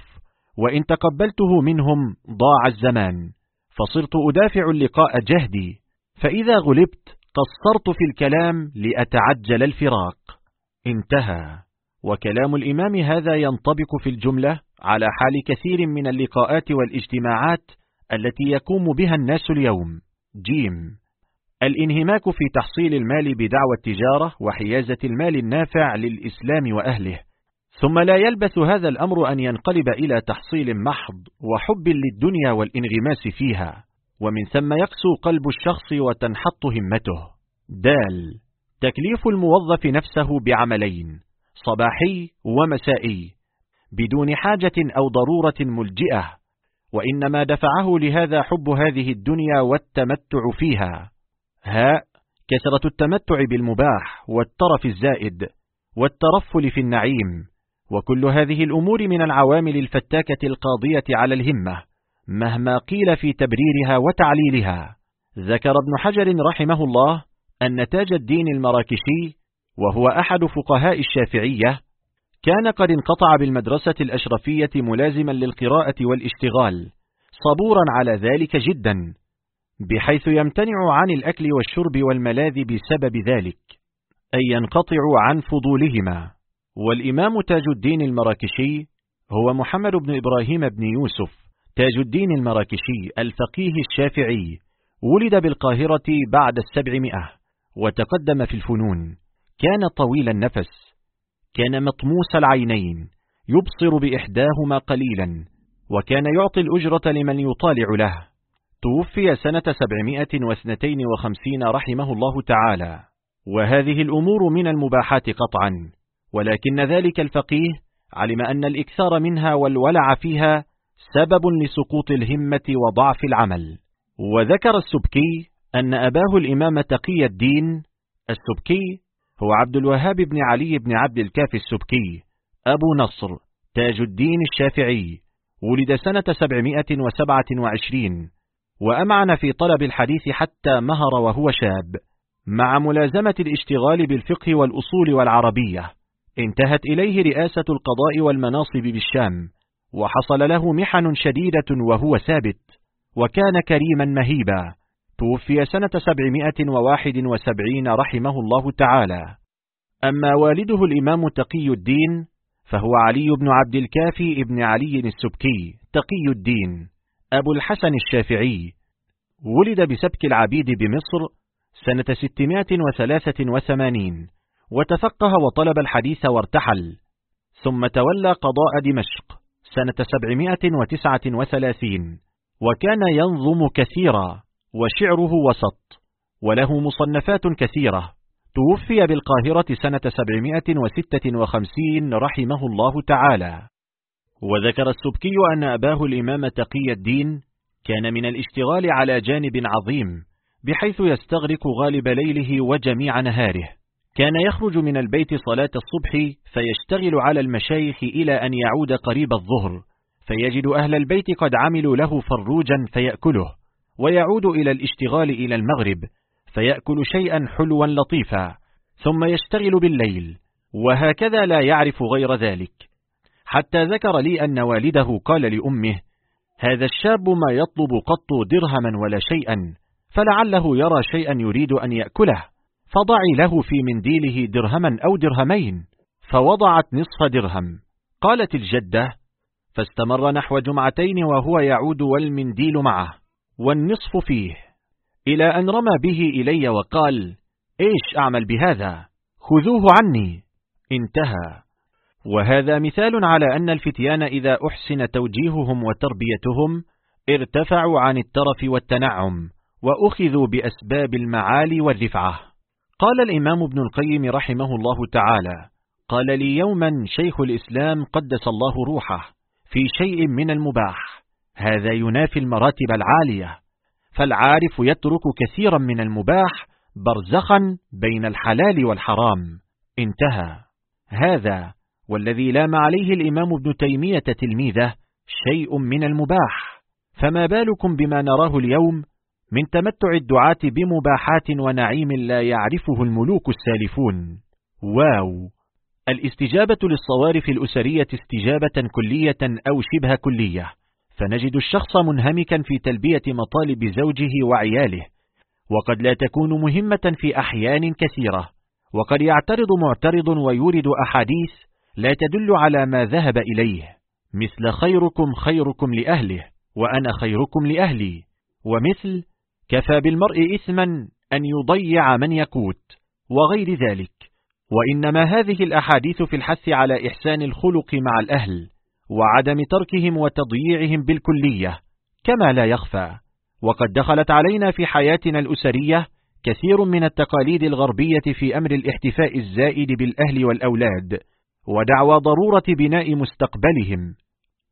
وإن تقبلته منهم ضاع الزمان. فصرت أدافع اللقاء جهدي فإذا غلبت قصرت في الكلام لأتعجل الفراق. انتهى. وكلام الإمام هذا ينطبق في الجملة على حال كثير من اللقاءات والاجتماعات التي يقوم بها الناس اليوم. جيم. الانهماك في تحصيل المال بدعوى التجارة وحيازة المال النافع للإسلام وأهله. ثم لا يلبث هذا الأمر أن ينقلب إلى تحصيل محض وحب للدنيا والانغماس فيها ومن ثم يقسو قلب الشخص وتنحط همته. دال تكليف الموظف نفسه بعملين صباحي ومسائي بدون حاجة أو ضرورة ملجئة وإنما دفعه لهذا حب هذه الدنيا والتمتع فيها. هاء كثرة التمتع بالمباح والترف الزائد والترفل في النعيم. وكل هذه الأمور من العوامل الفتاكة القاضية على الهمة مهما قيل في تبريرها وتعليلها. ذكر ابن حجر رحمه الله أن تاج الدين المراكشي وهو أحد فقهاء الشافعية كان قد انقطع بالمدرسة الأشرفية ملازما للقراءة والاشتغال صبورا على ذلك جدا بحيث يمتنع عن الأكل والشرب والملاذ بسبب ذلك أي ينقطع عن فضولهما. والإمام تاج الدين المراكشي هو محمد بن إبراهيم بن يوسف تاج الدين المراكشي الفقيه الشافعي ولد بالقاهرة بعد السبعمائة وتقدم في الفنون. كان طويل النفس كان مطموس العينين يبصر بإحداهما قليلا وكان يعطي الأجرة لمن يطالع له. توفي سنة 752 رحمه الله تعالى. وهذه الأمور من المباحات قطعا. ولكن ذلك الفقيه علم أن الإكثار منها والولع فيها سبب لسقوط الهمة وضعف العمل. وذكر السبكي أن أباه الإمام تقي الدين السبكي هو عبد الوهاب بن علي بن عبد الكافي السبكي أبو نصر تاج الدين الشافعي ولد سنة 727 وأمعن في طلب الحديث حتى مهر وهو شاب مع ملازمة الاشتغال بالفقه والأصول والعربية. انتهت إليه رئاسة القضاء والمناصب بالشام وحصل له محن شديدة وهو ثابت وكان كريما مهيبا. توفي سنة سبعمائة وواحد وسبعين رحمه الله تعالى. أما والده الإمام تقي الدين فهو علي بن عبد الكافي ابن علي السبكي تقي الدين. أبو الحسن الشافعي. ولد بسبك العبيد بمصر سنة ستمائة وثلاثة وثمانين. وتفقه وطلب الحديث وارتحل. ثم تولى قضاء دمشق سنة سبعمائة وتسعة وثلاثين وكان ينظم كثيرا وشعره وسط وله مصنفات كثيرة. توفي بالقاهرة سنة سبعمائة وستة وخمسين رحمه الله تعالى. وذكر السبكي أن أباه الإمام تقي الدين كان من الاشتغال على جانب عظيم بحيث يستغرق غالب ليله وجميع نهاره. كان يخرج من البيت صلاة الصبح فيشتغل على المشايخ إلى أن يعود قريب الظهر فيجد أهل البيت قد عملوا له فروجا فيأكله ويعود إلى الاشتغال إلى المغرب فيأكل شيئا حلوا لطيفا ثم يشتغل بالليل وهكذا لا يعرف غير ذلك. حتى ذكر لي أن والده قال لأمه هذا الشاب ما يطلب قط درهما ولا شيئا فلعله يرى شيئا يريد أن يأكله. فضعي له في منديله درهما أو درهمين فوضعت نصف درهم. قالت الجدة فاستمر نحو جمعتين وهو يعود والمنديل معه والنصف فيه. إلى أن رمى به إلي وقال إيش أعمل بهذا؟ خذوه عني. انتهى. وهذا مثال على أن الفتيان إذا أحسن توجيههم وتربيتهم ارتفعوا عن الترف والتنعم وأخذوا بأسباب المعالي والرفعة. قال الإمام ابن القيم رحمه الله تعالى قال لي يوما شيخ الإسلام قدس الله روحه في شيء من المباح هذا ينافي المراتب العالية فالعارف يترك كثيرا من المباح برزخا بين الحلال والحرام. انتهى. هذا والذي لام عليه الإمام ابن تيمية تلميذه شيء من المباح. فما بالكم بما نراه اليوم من تمتع الدعاة بمباحات ونعيم لا يعرفه الملوك السالفون. واو! الاستجابة للصوارف الأسرية استجابة كلية أو شبه كلية. فنجد الشخص منهمكا في تلبية مطالب زوجه وعياله. وقد لا تكون مهمة في أحيان كثيرة. وقد يعترض معترض ويورد أحاديث لا تدل على ما ذهب إليه. مثل خيركم خيركم لأهله وأنا خيركم لأهلي. ومثل كفى بالمرء إثما أن يضيع من يكوت وغير ذلك. وإنما هذه الأحاديث في الحث على إحسان الخلق مع الأهل وعدم تركهم وتضييعهم بالكلية كما لا يخفى. وقد دخلت علينا في حياتنا الأسرية كثير من التقاليد الغربية في أمر الاحتفاء الزائد بالأهل والأولاد ودعوى ضرورة بناء مستقبلهم.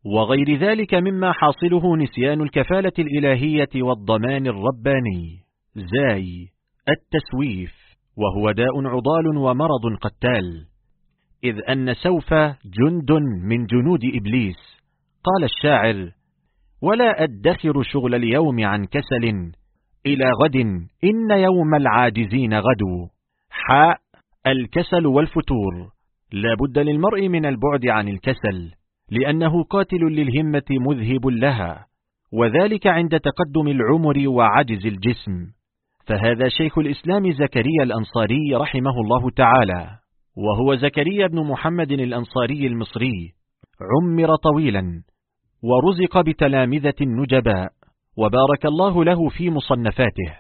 وغير ذلك مما حاصله نسيان الكفالة الإلهية والضمان الرباني. زاي التسويف وهو داء عضال ومرض قتال. إذ أن سوف جند من جنود إبليس. قال الشاعر ولا أدخر شغل اليوم عن كسل. إلى غد إن يوم العاجزين غدو. حاء الكسل والفتور. لا بد للمرء من البعد عن الكسل. لأنه قاتل للهمة مذهب لها وذلك عند تقدم العمر وعجز الجسم. فهذا شيخ الإسلام زكريا الأنصاري رحمه الله تعالى وهو زكريا بن محمد الأنصاري المصري. عمر طويلا ورزق بتلامذة نجباء وبارك الله له في مصنفاته.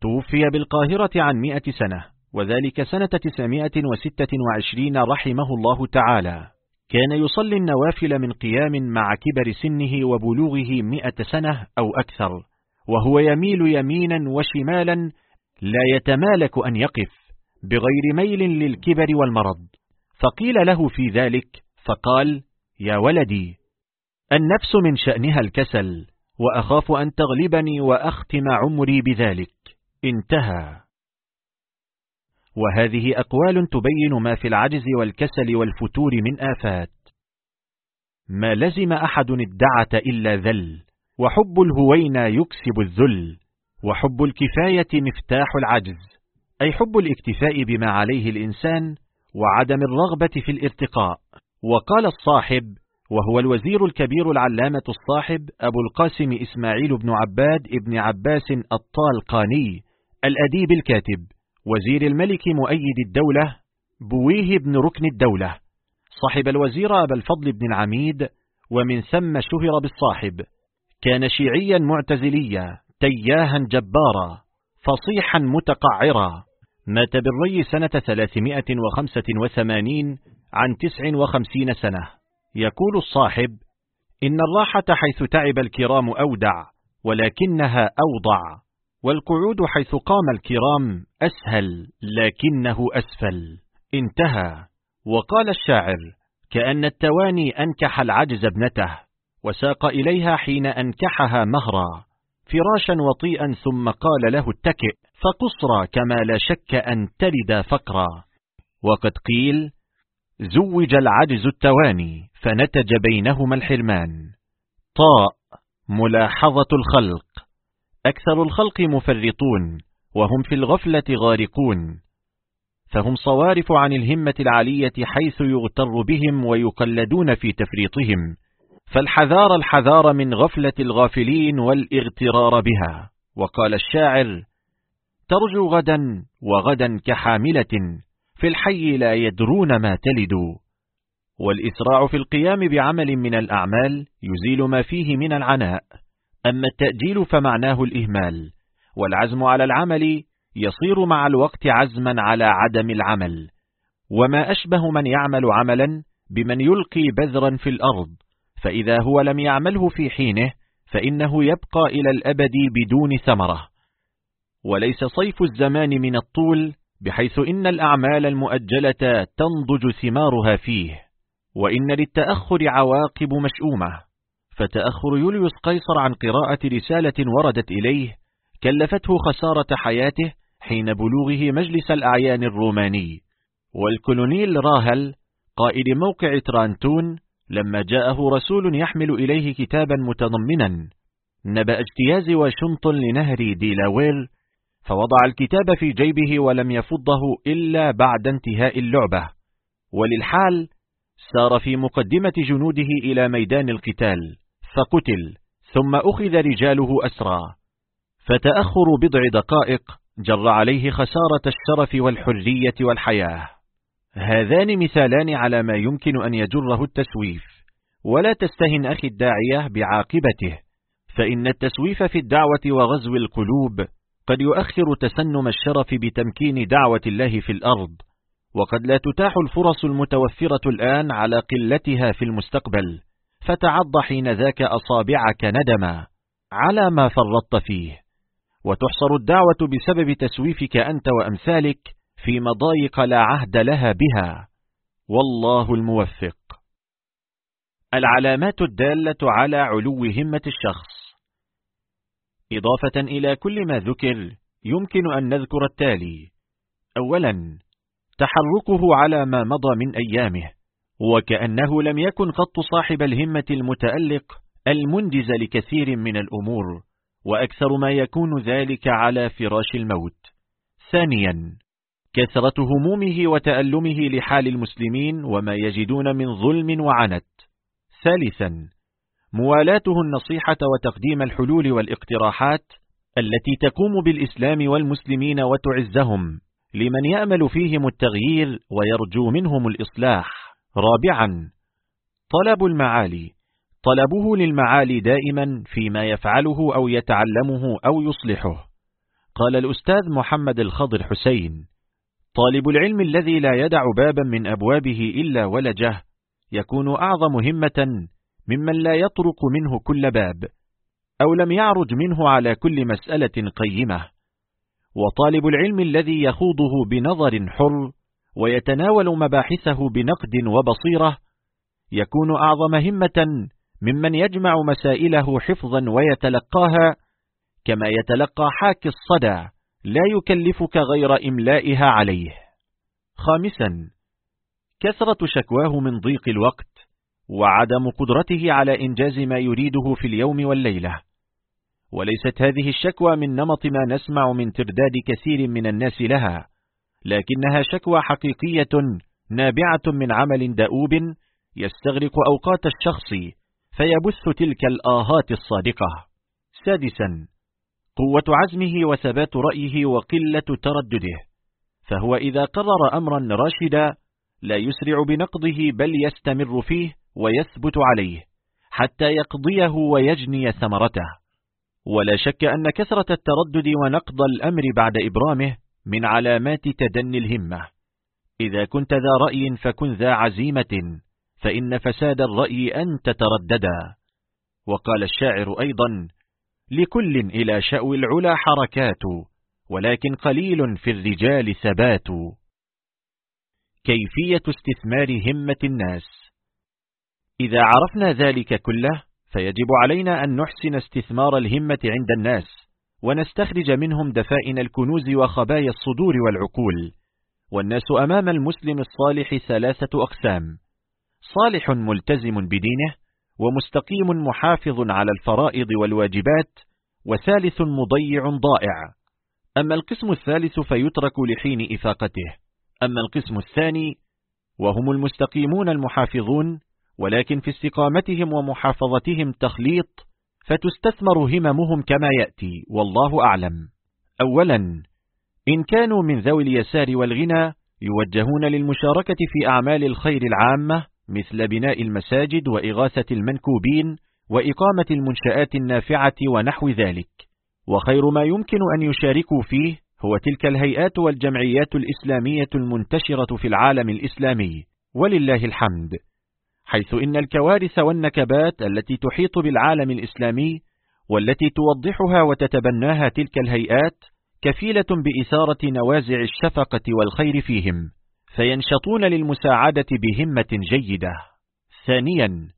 توفي بالقاهرة عن مئة سنة وذلك سنة تسعمائة وستة وعشرين رحمه الله تعالى. كان يصلي النوافل من قيام مع كبر سنه وبلوغه مئة سنة أو أكثر وهو يميل يمينا وشمالا لا يتمالك أن يقف بغير ميل للكبر والمرض. فقيل له في ذلك فقال يا ولدي النفس من شأنها الكسل وأخاف أن تغلبني وأختم عمري بذلك. انتهى. وهذه أقوال تبين ما في العجز والكسل والفتور من آفات. ما لزم أحد الدعة إلا ذل وحب الهوينا يكسب الذل وحب الكفاية مفتاح العجز أي حب الاكتفاء بما عليه الإنسان وعدم الرغبة في الارتقاء. وقال الصاحب وهو الوزير الكبير العلامة الصاحب أبو القاسم إسماعيل بن عباد ابن عباس الطالقاني الأديب الكاتب وزير الملك مؤيد الدولة بويه بن ركن الدولة صاحب الوزير أبا الفضل بن العميد ومن ثم شهر بالصاحب كان شيعيا معتزليا تياها جبارا فصيحا متقعرا. مات بالري سنة 385 عن 59 سنة. يقول الصاحب إن الراحة حيث تعب الكرام أودع ولكنها أوضع. والقعود حيث قام الكرام أسهل لكنه أسفل. انتهى. وقال الشاعر كأن التواني أنكح العجز ابنته وساق إليها حين أنكحها مهرا. فراشا وطيئا ثم قال له اتكئ فقصرا كما لا شك أن تلد فقرا. وقد قيل زوج العجز التواني فنتج بينهما الحرمان. طاء ملاحظة الخلق. أكثر الخلق مفرطون وهم في الغفلة غارقون. فهم صوارف عن الهمة العالية حيث يغتر بهم ويقلدون في تفريطهم. فالحذار الحذار من غفلة الغافلين والإغترار بها. وقال الشاعر ترجو غدا وغدا كحاملة في الحي لا يدرون ما تلد. والإسراع في القيام بعمل من الأعمال يزيل ما فيه من العناء. أما التأجيل فمعناه الإهمال والعزم على العمل يصير مع الوقت عزما على عدم العمل. وما أشبه من يعمل عملا بمن يلقي بذرا في الأرض فإذا هو لم يعمله في حينه فإنه يبقى إلى الأبد بدون ثمرة. وليس صيف الزمان من الطول بحيث إن الأعمال المؤجلة تنضج ثمارها فيه وإن للتأخر عواقب مشؤومة. فتأخر يوليوس قيصر عن قراءة رسالة وردت إليه كلفته خسارة حياته حين بلوغه مجلس الأعيان الروماني. والكولونيل راهل قائد موقع ترانتون لما جاءه رسول يحمل إليه كتابا متضمنا. نبأ اجتياز واشنطن لنهر ديلاوير فوضع الكتاب في جيبه ولم يفضه إلا بعد انتهاء اللعبة. وللحال سار في مقدمة جنوده إلى ميدان القتال. فقتل ثم أخذ رجاله أسرى فتأخر بضع دقائق جر عليه خسارة الشرف والحرية والحياة. هذان مثالان على ما يمكن أن يجره التسويف. ولا تستهن أخي الداعية بعاقبته فإن التسويف في الدعوة وغزو القلوب قد يؤخر تسنم الشرف بتمكين دعوة الله في الأرض. وقد لا تتاح الفرص المتوفرة الآن على قلتها في المستقبل. فتعض حين ذاك أصابعك ندما. على ما فرطت فيه. وتحصر الدعوة بسبب تسويفك أنت وأمثالك في مضايق لا عهد لها بها. والله الموفق. العلامات الدالة على علو همة الشخص. إضافة إلى كل ما ذكر يمكن أن نذكر التالي. أولا تحركه على ما مضى من أيامه. وكأنه لم يكن قط صاحب الهمة المتألق المنجز لكثير من الأمور وأكثر ما يكون ذلك على فراش الموت. ثانيا كثرة همومه وتألمه لحال المسلمين وما يجدون من ظلم وعنت. ثالثا موالاته النصيحة وتقديم الحلول والاقتراحات التي تقوم بالإسلام والمسلمين وتعزهم لمن يأمل فيهم التغيير ويرجو منهم الإصلاح. رابعا طلب المعالي. طلبه للمعالي دائما فيما يفعله أو يتعلمه أو يصلحه. قال الأستاذ محمد الخضر حسين طالب العلم الذي لا يدع بابا من أبوابه إلا ولجه يكون أعظم همة ممن لا يطرق منه كل باب أو لم يعرج منه على كل مسألة قيمة. وطالب العلم الذي يخوضه بنظر حر ويتناول مباحثه بنقد وبصيرة يكون أعظم همة ممن يجمع مسائله حفظا ويتلقاها كما يتلقى حاك الصدى لا يكلفك غير إملائها عليه. خامسا كثرة شكواه من ضيق الوقت وعدم قدرته على إنجاز ما يريده في اليوم والليلة. وليست هذه الشكوى من نمط ما نسمع من ترداد كثير من الناس لها. لكنها شكوى حقيقية نابعة من عمل دؤوب يستغرق أوقات الشخص فيبث تلك الآهات الصادقة. سادسا قوة عزمه وثبات رأيه وقلة تردده فهو إذا قرر أمرا راشدا لا يسرع بنقضه بل يستمر فيه ويثبت عليه حتى يقضيه ويجني ثمرته. ولا شك أن كثرة التردد ونقض الأمر بعد إبرامه من علامات تدني الهمة. إذا كنت ذا رأي فكن ذا عزيمة فإن فساد الرأي أن تترددا وقال الشاعر أيضا لكل إلى شأو العلا حركات ولكن قليل في الرجال ثبات. كيفية استثمار همة الناس. إذا عرفنا ذلك كله فيجب علينا أن نحسن استثمار الهمة عند الناس. ونستخرج منهم دفائن الكنوز وخبايا الصدور والعقول. والناس أمام المسلم الصالح ثلاثة أقسام. صالح ملتزم بدينه ومستقيم محافظ على الفرائض والواجبات وثالث مضيع ضائع. أما القسم الثالث فيترك لحين إفاقته. أما القسم الثاني وهم المستقيمون المحافظون ولكن في استقامتهم ومحافظتهم تخليط فتستثمر هممهم كما يأتي والله أعلم. أولا إن كانوا من ذوي اليسار والغنى يوجهون للمشاركة في أعمال الخير العامة مثل بناء المساجد وإغاثة المنكوبين وإقامة المنشآت النافعة ونحو ذلك. وخير ما يمكن أن يشاركوا فيه هو تلك الهيئات والجمعيات الإسلامية المنتشرة في العالم الإسلامي. ولله الحمد. حيث إن الكوارث والنكبات التي تحيط بالعالم الإسلامي والتي توضحها وتتبناها تلك الهيئات كفيلة بإثارة نوازع الشفقة والخير فيهم فينشطون للمساعدة بهمة جيدة. ثانيا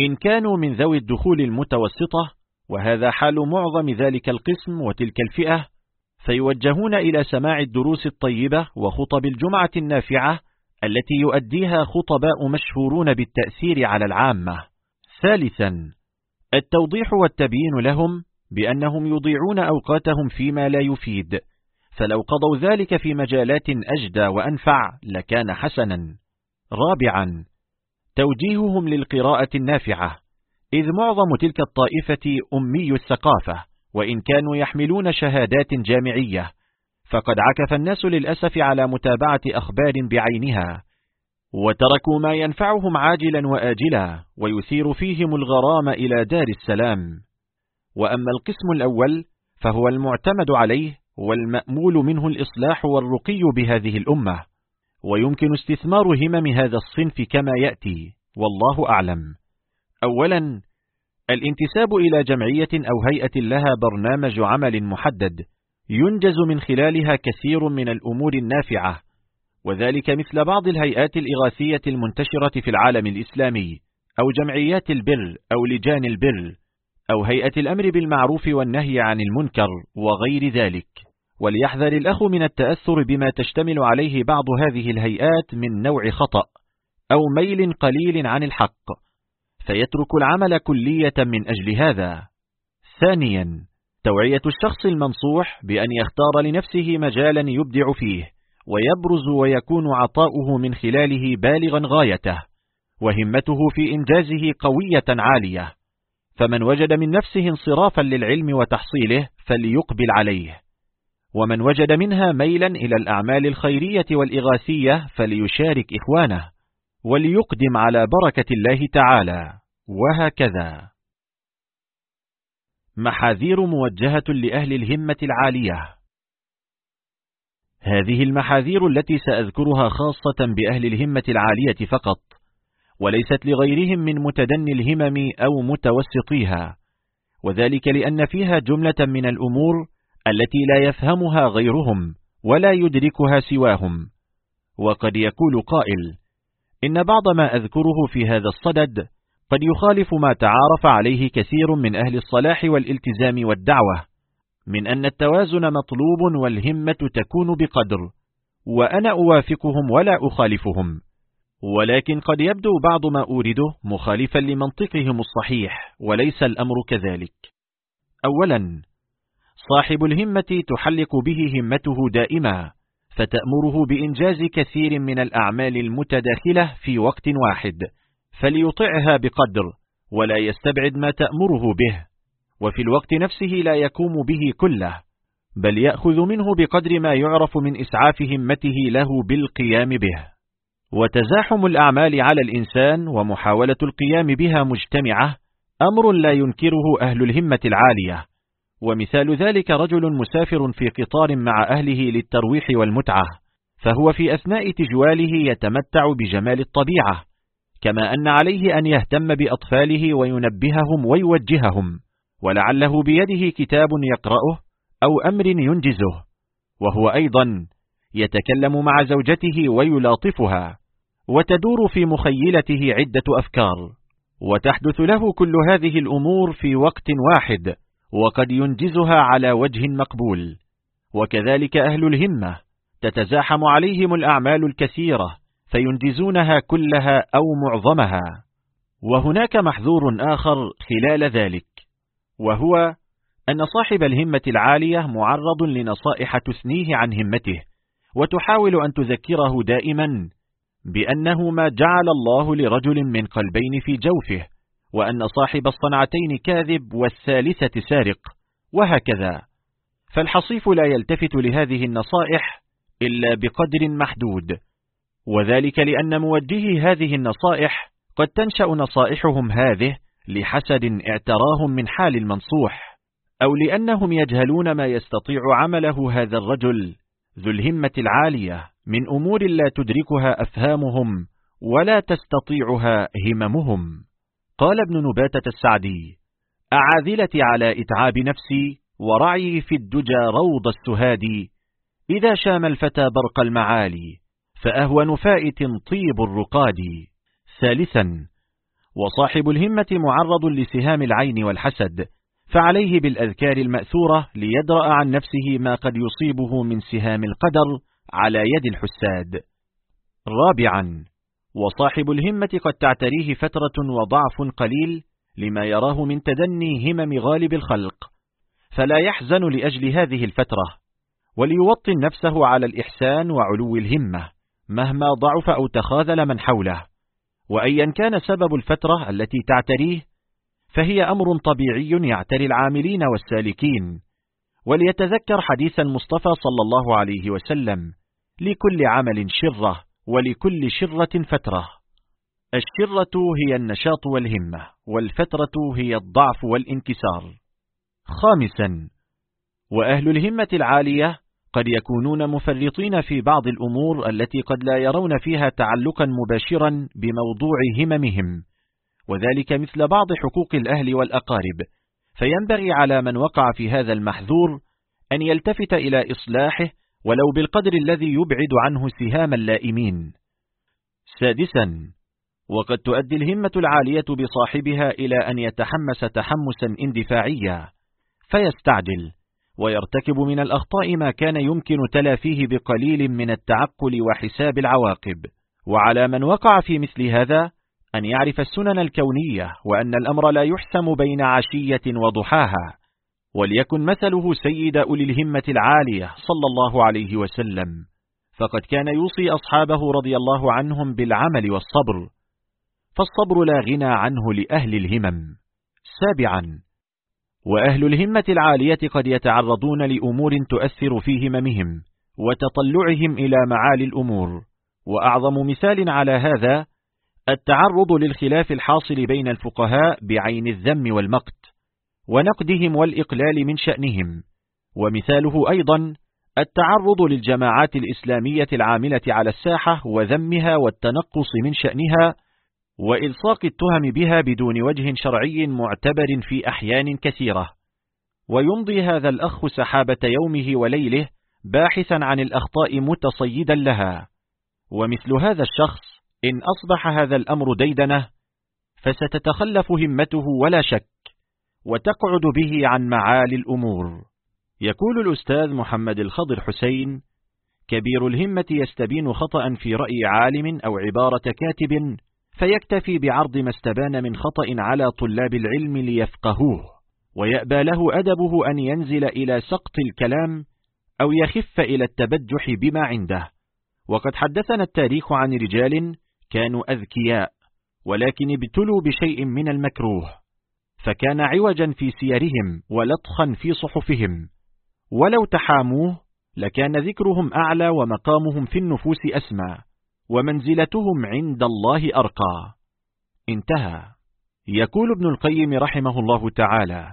إن كانوا من ذوي الدخول المتوسطة وهذا حال معظم ذلك القسم وتلك الفئة فيوجهون إلى سماع الدروس الطيبة وخطب الجمعة النافعة التي يؤديها خطباء مشهورون بالتأثير على العامة. ثالثا التوضيح والتبيين لهم بأنهم يضيعون أوقاتهم فيما لا يفيد. فلو قضوا ذلك في مجالات أجدى وأنفع لكان حسنا. رابعا توجيههم للقراءة النافعة. إذ معظم تلك الطائفة أمي الثقافة وإن كانوا يحملون شهادات جامعية فقد عكف الناس للأسف على متابعة أخبار بعينها وتركوا ما ينفعهم عاجلا وآجلا ويثير فيهم الغرام إلى دار السلام. وأما القسم الأول فهو المعتمد عليه والمأمول منه الإصلاح والرقي بهذه الأمة. ويمكن استثمار همم هذا الصنف كما يأتي والله أعلم. أولا الانتساب إلى جمعية أو هيئة لها برنامج عمل محدد ينجز من خلالها كثير من الأمور النافعة وذلك مثل بعض الهيئات الإغاثية المنتشرة في العالم الإسلامي أو جمعيات البر أو لجان البر أو هيئة الأمر بالمعروف والنهي عن المنكر وغير ذلك. وليحذر الأخ من التأثر بما تشتمل عليه بعض هذه الهيئات من نوع خطأ أو ميل قليل عن الحق. فيترك العمل كلية من أجل هذا. ثانيا توعية الشخص المنصوح بأن يختار لنفسه مجالا يبدع فيه ويبرز ويكون عطاؤه من خلاله بالغا غايته وهمته في إنجازه قوية عالية. فمن وجد من نفسه انصرافا للعلم وتحصيله فليقبل عليه. ومن وجد منها ميلا إلى الأعمال الخيرية والإغاثية فليشارك إخوانه وليقدم على بركة الله تعالى. وهكذا. محاذير موجهة لأهل الهمة العالية. هذه المحاذير التي سأذكرها خاصة بأهل الهمة العالية فقط وليست لغيرهم من متدني الهمم أو متوسطيها وذلك لأن فيها جملة من الأمور التي لا يفهمها غيرهم ولا يدركها سواهم. وقد يقول قائل إن بعض ما أذكره في هذا الصدد قد يخالف ما تعارف عليه كثير من أهل الصلاح والالتزام والدعوة من أن التوازن مطلوب والهمة تكون بقدر وأنا أوافقهم ولا أخالفهم ولكن قد يبدو بعض ما أورده مخالفا لمنطقهم الصحيح وليس الأمر كذلك. أولا صاحب الهمة تحلق به همته دائما فتأمره بإنجاز كثير من الأعمال المتداخلة في وقت واحد. فليطعها بقدر ولا يستبعد ما تأمره به وفي الوقت نفسه لا يقوم به كله بل يأخذ منه بقدر ما يعرف من إسعاف همته له بالقيام به. وتزاحم الأعمال على الإنسان ومحاولة القيام بها مجتمعة أمر لا ينكره أهل الهمة العالية. ومثال ذلك رجل مسافر في قطار مع أهله للترويح والمتعة فهو في أثناء تجواله يتمتع بجمال الطبيعة كما أن عليه أن يهتم بأطفاله وينبههم ويوجههم ولعله بيده كتاب يقرأه أو أمر ينجزه وهو أيضا يتكلم مع زوجته ويلاطفها وتدور في مخيلته عدة أفكار وتحدث له كل هذه الأمور في وقت واحد وقد ينجزها على وجه مقبول وكذلك أهل الهمة تتزاحم عليهم الأعمال الكثيرة فينجزونها كلها أو معظمها. وهناك محذور آخر خلال ذلك وهو أن صاحب الهمة العالية معرض لنصائح تثنيه عن همته وتحاول أن تذكره دائما بأنه ما جعل الله لرجل من قلبين في جوفه وأن صاحب الصنعتين كاذب والثالثة سارق وهكذا. فالحصيف لا يلتفت لهذه النصائح إلا بقدر محدود. وذلك لأن موجهي هذه النصائح قد تنشأ نصائحهم هذه لحسد اعتراهم من حال المنصوح أو لأنهم يجهلون ما يستطيع عمله هذا الرجل ذو الهمة العالية من أمور لا تدركها أفهامهم ولا تستطيعها هممهم. قال ابن نباتة السعدي أعاذلتي على إتعاب نفسي ورعي في الدجى روض السهاد إذا شام الفتى برق المعالي فأهون فائت طيب الرقاد. ثالثا وصاحب الهمة معرض لسهام العين والحسد فعليه بالأذكار المأثورة ليدرأ عن نفسه ما قد يصيبه من سهام القدر على يد الحساد. رابعا وصاحب الهمة قد تعتريه فترة وضعف قليل لما يراه من تدني همم غالب الخلق فلا يحزن لأجل هذه الفترة وليوطن نفسه على الإحسان وعلو الهمة. مهما ضعف أو تخاذل من حوله. وأيا كان سبب الفترة التي تعتريه فهي أمر طبيعي يعتري العاملين والسالكين. وليتذكر حديث المصطفى صلى الله عليه وسلم لكل عمل شرة ولكل شرة فترة. الشرة هي النشاط والهمة والفترة هي الضعف والانكسار. خامسا وأهل الهمة العالية قد يكونون مفرطين في بعض الأمور التي قد لا يرون فيها تعلقا مباشرا بموضوع هممهم وذلك مثل بعض حقوق الأهل والأقارب. فينبغي على من وقع في هذا المحذور أن يلتفت إلى إصلاحه ولو بالقدر الذي يبعد عنه سهام اللائمين. سادسا وقد تؤدي الهمة العالية بصاحبها إلى أن يتحمس تحمسا اندفاعيا فيستعجل. ويرتكب من الأخطاء ما كان يمكن تلافيه بقليل من التعقل وحساب العواقب. وعلى من وقع في مثل هذا أن يعرف السنن الكونية وأن الأمر لا يحسم بين عشية وضحاها وليكن مثله سيد أولي الهمة العالية صلى الله عليه وسلم. فقد كان يوصي أصحابه رضي الله عنهم بالعمل والصبر فالصبر لا غنى عنه لأهل الهمم. سابعا. وأهل الهمة العالية قد يتعرضون لأمور تؤثر في هممهم وتطلعهم إلى معالي الأمور. وأعظم مثال على هذا التعرض للخلاف الحاصل بين الفقهاء بعين الذم والمقت ونقدهم والإقلال من شأنهم. ومثاله أيضا التعرض للجماعات الإسلامية العاملة على الساحة وذمها والتنقص من شأنها وإلصاق التهم بها بدون وجه شرعي معتبر في أحيان كثيرة. ويمضي هذا الأخ سحابة يومه وليله باحثا عن الأخطاء متصيدا لها. ومثل هذا الشخص إن أصبح هذا الأمر ديدنة فستتخلف همته ولا شك وتقعد به عن معالي الأمور. يقول الأستاذ محمد الخضر حسين كبير الهمة يستبين خطأ في رأي عالم أو عبارة كاتب فيكتفي بعرض ما استبان من خطأ على طلاب العلم ليفقهوه ويأبى له أدبه أن ينزل إلى سقط الكلام أو يخف إلى التبجح بما عنده. وقد حدثنا التاريخ عن رجال كانوا أذكياء ولكن ابتلوا بشيء من المكروه فكان عوجا في سيرهم ولطخا في صحفهم. ولو تحاموه لكان ذكرهم أعلى ومقامهم في النفوس أسمى. ومنزلتهم عند الله أرقى. انتهى. يقول ابن القيم رحمه الله تعالى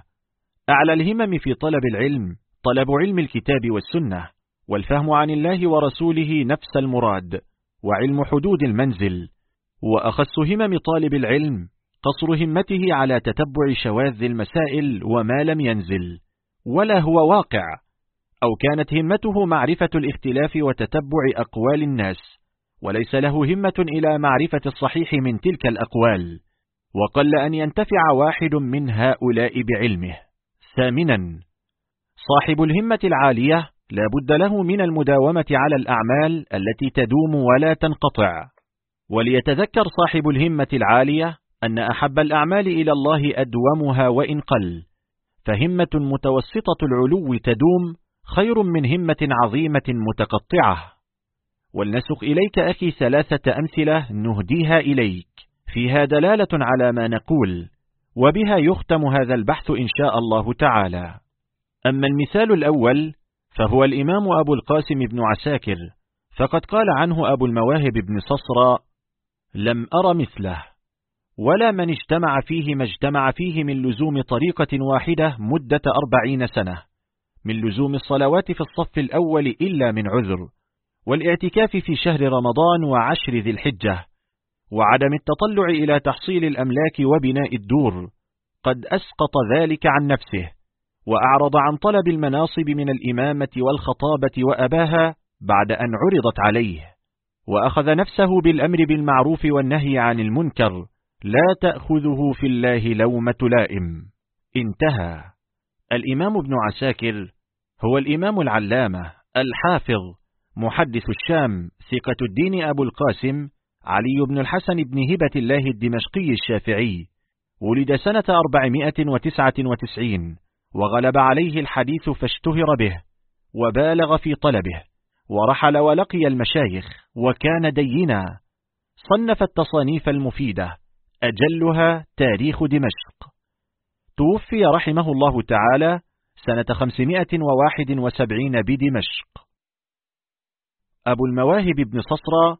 أعلى الهمم في طلب العلم طلب علم الكتاب والسنة والفهم عن الله ورسوله نفس المراد وعلم حدود المنزل. وأخص همم طالب العلم قصر همته على تتبع شواذ المسائل وما لم ينزل. ولا هو واقع. أو كانت همته معرفة الاختلاف وتتبع أقوال الناس. وليس له همة إلى معرفة الصحيح من تلك الأقوال. وقل أن ينتفع واحد من هؤلاء بعلمه. ثامنا صاحب الهمة العالية لا بد له من المداومة على الأعمال التي تدوم ولا تنقطع. وليتذكر صاحب الهمة العالية أن أحب الأعمال إلى الله أدومها وإن قل. فهمة متوسطة العلو تدوم خير من همة عظيمة متقطعة. ولنسق إليك أخي ثلاثة أمثلة نهديها إليك. فيها دلالة على ما نقول وبها يختم هذا البحث إن شاء الله تعالى. أما المثال الأول فهو الإمام أبو القاسم بن عساكر فقد قال عنه أبو المواهب بن صصرا لم أر مثله ولا من اجتمع فيه ما اجتمع فيه من لزوم طريقة واحدة مدة أربعين سنة من لزوم الصلوات في الصف الأول إلا من عذر والاعتكاف في شهر رمضان وعشر ذي الحجة وعدم التطلع إلى تحصيل الأملاك وبناء الدور قد أسقط ذلك عن نفسه وأعرض عن طلب المناصب من الإمامة والخطابة وأباها بعد أن عرضت عليه وأخذ نفسه بالأمر بالمعروف والنهي عن المنكر لا تأخذه في الله لومة لائم. انتهى. الإمام ابن عساكر هو الإمام العلامة الحافظ محدث الشام ثقة الدين أبو القاسم علي بن الحسن بن هبة الله الدمشقي الشافعي. ولد سنة 499 وغلب عليه الحديث فاشتهر به وبالغ في طلبه ورحل ولقي المشايخ وكان دينا. صنف التصانيف المفيدة أجلها تاريخ دمشق. توفي رحمه الله تعالى سنة 571 بدمشق. أبو المواهب بن صصرى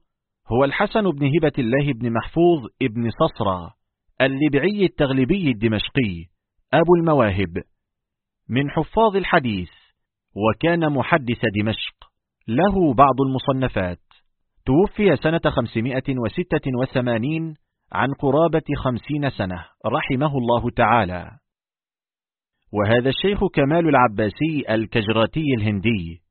هو الحسن بن هبة الله بن محفوظ ابن صصرى اللبعي التغلبي الدمشقي. أبو المواهب. من حفاظ الحديث. وكان محدث دمشق. له بعض المصنفات. توفي سنة 586 عن قرابة خمسين سنة رحمه الله تعالى. وهذا الشيخ كمال العباسي الكجراتي الهندي.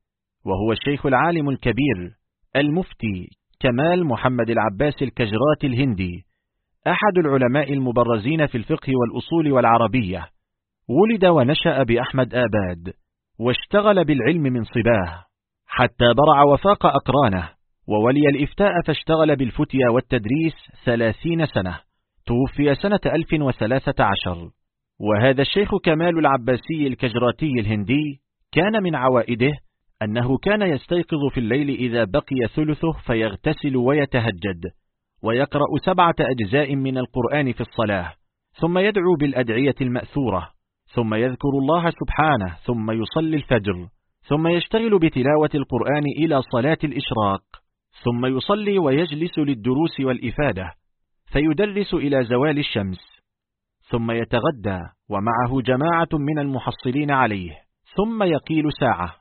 وهو الشيخ العالم الكبير المفتي كمال محمد العباس الكجراتي الهندي أحد العلماء المبرزين في الفقه والأصول والعربية. ولد ونشأ بأحمد آباد واشتغل بالعلم من صباه حتى برع وفاق أقرانه وولي الإفتاء فاشتغل بالفتيا والتدريس ثلاثين سنة توفي سنة ألف وثلاثة عشر. وهذا الشيخ كمال العباسي الكجراتي الهندي كان من عوائده أنه كان يستيقظ في الليل إذا بقي ثلثه فيغتسل ويتهجد ويقرأ سبعة أجزاء من القرآن في الصلاة ثم يدعو بالأدعية المأثورة ثم يذكر الله سبحانه ثم يصلي الفجر ثم يشتغل بتلاوة القرآن إلى صلاة الإشراق ثم يصلي ويجلس للدروس والإفادة فيدرس إلى زوال الشمس ثم يتغدى ومعه جماعة من المحصلين عليه ثم يقيل ساعة.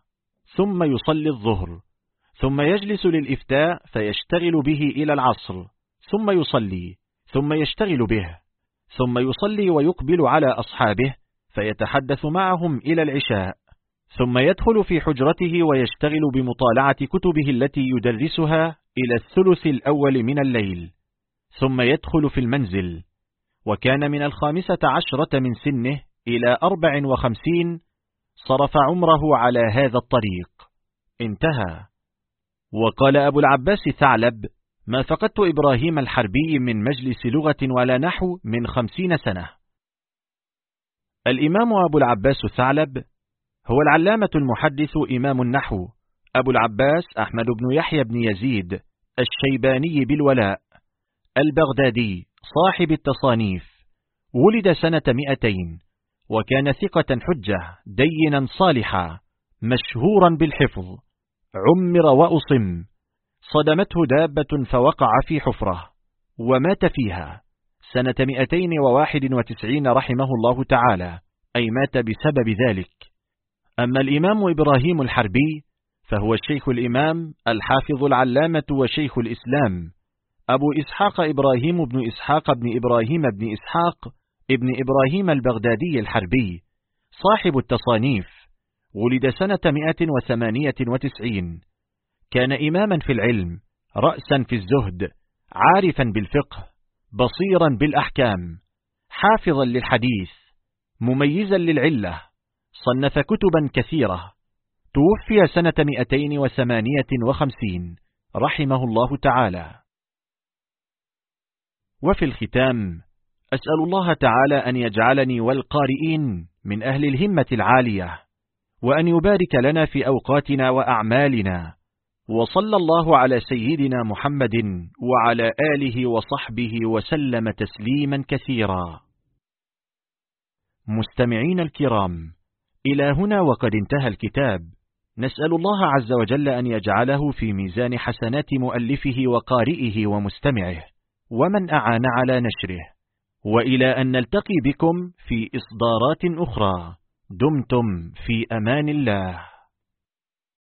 ثم يصلي الظهر ثم يجلس للإفتاء فيشتغل به إلى العصر ثم يصلي ثم يشتغل به ثم يصلي ويقبل على أصحابه فيتحدث معهم إلى العشاء ثم يدخل في حجرته ويشتغل بمطالعة كتبه التي يدرسها إلى الثلث الأول من الليل ثم يدخل في المنزل وكان من الخامسة عشرة من سنه إلى أربع وخمسين صرف عمره على هذا الطريق. انتهى. وقال أبو العباس ثعلب ما فقدت إبراهيم الحربي من مجلس لغة ولا نحو من خمسين سنة. الإمام أبو العباس ثعلب هو العلامة المحدث إمام النحو أبو العباس أحمد بن يحيى بن يزيد الشيباني بالولاء البغدادي صاحب التصانيف ولد سنة مئتين وكان ثقة حجة دينا صالحا مشهورا بالحفظ. عمر وأصم. صدمته دابة فوقع في حفرة ومات فيها. سنة مئتين وواحد وتسعين رحمه الله تعالى أي مات بسبب ذلك. أما الإمام إبراهيم الحربي فهو الشيخ الإمام الحافظ العلامة وشيخ الإسلام. أبو إسحاق إبراهيم بن إسحاق بن إبراهيم بن إسحاق ابن إبراهيم البغدادي الحربي صاحب التصانيف ولد سنة 198 كان إماما في العلم رأسا في الزهد عارفا بالفقه بصيرا بالأحكام حافظا للحديث مميزا للعلة صنف كتبا كثيرة. توفي سنة 258 رحمه الله تعالى. وفي الختام أسأل الله تعالى أن يجعلني والقارئين من أهل الهمة العالية وأن يبارك لنا في أوقاتنا وأعمالنا وصلى الله على سيدنا محمد وعلى آله وصحبه وسلم تسليما كثيرا. مستمعين الكرام إلى هنا وقد انتهى الكتاب. نسأل الله عز وجل أن يجعله في ميزان حسنات مؤلفه وقارئه ومستمعه ومن أعان على نشره. وإلى أن نلتقي بكم في إصدارات أخرى. دمتم في أمان الله.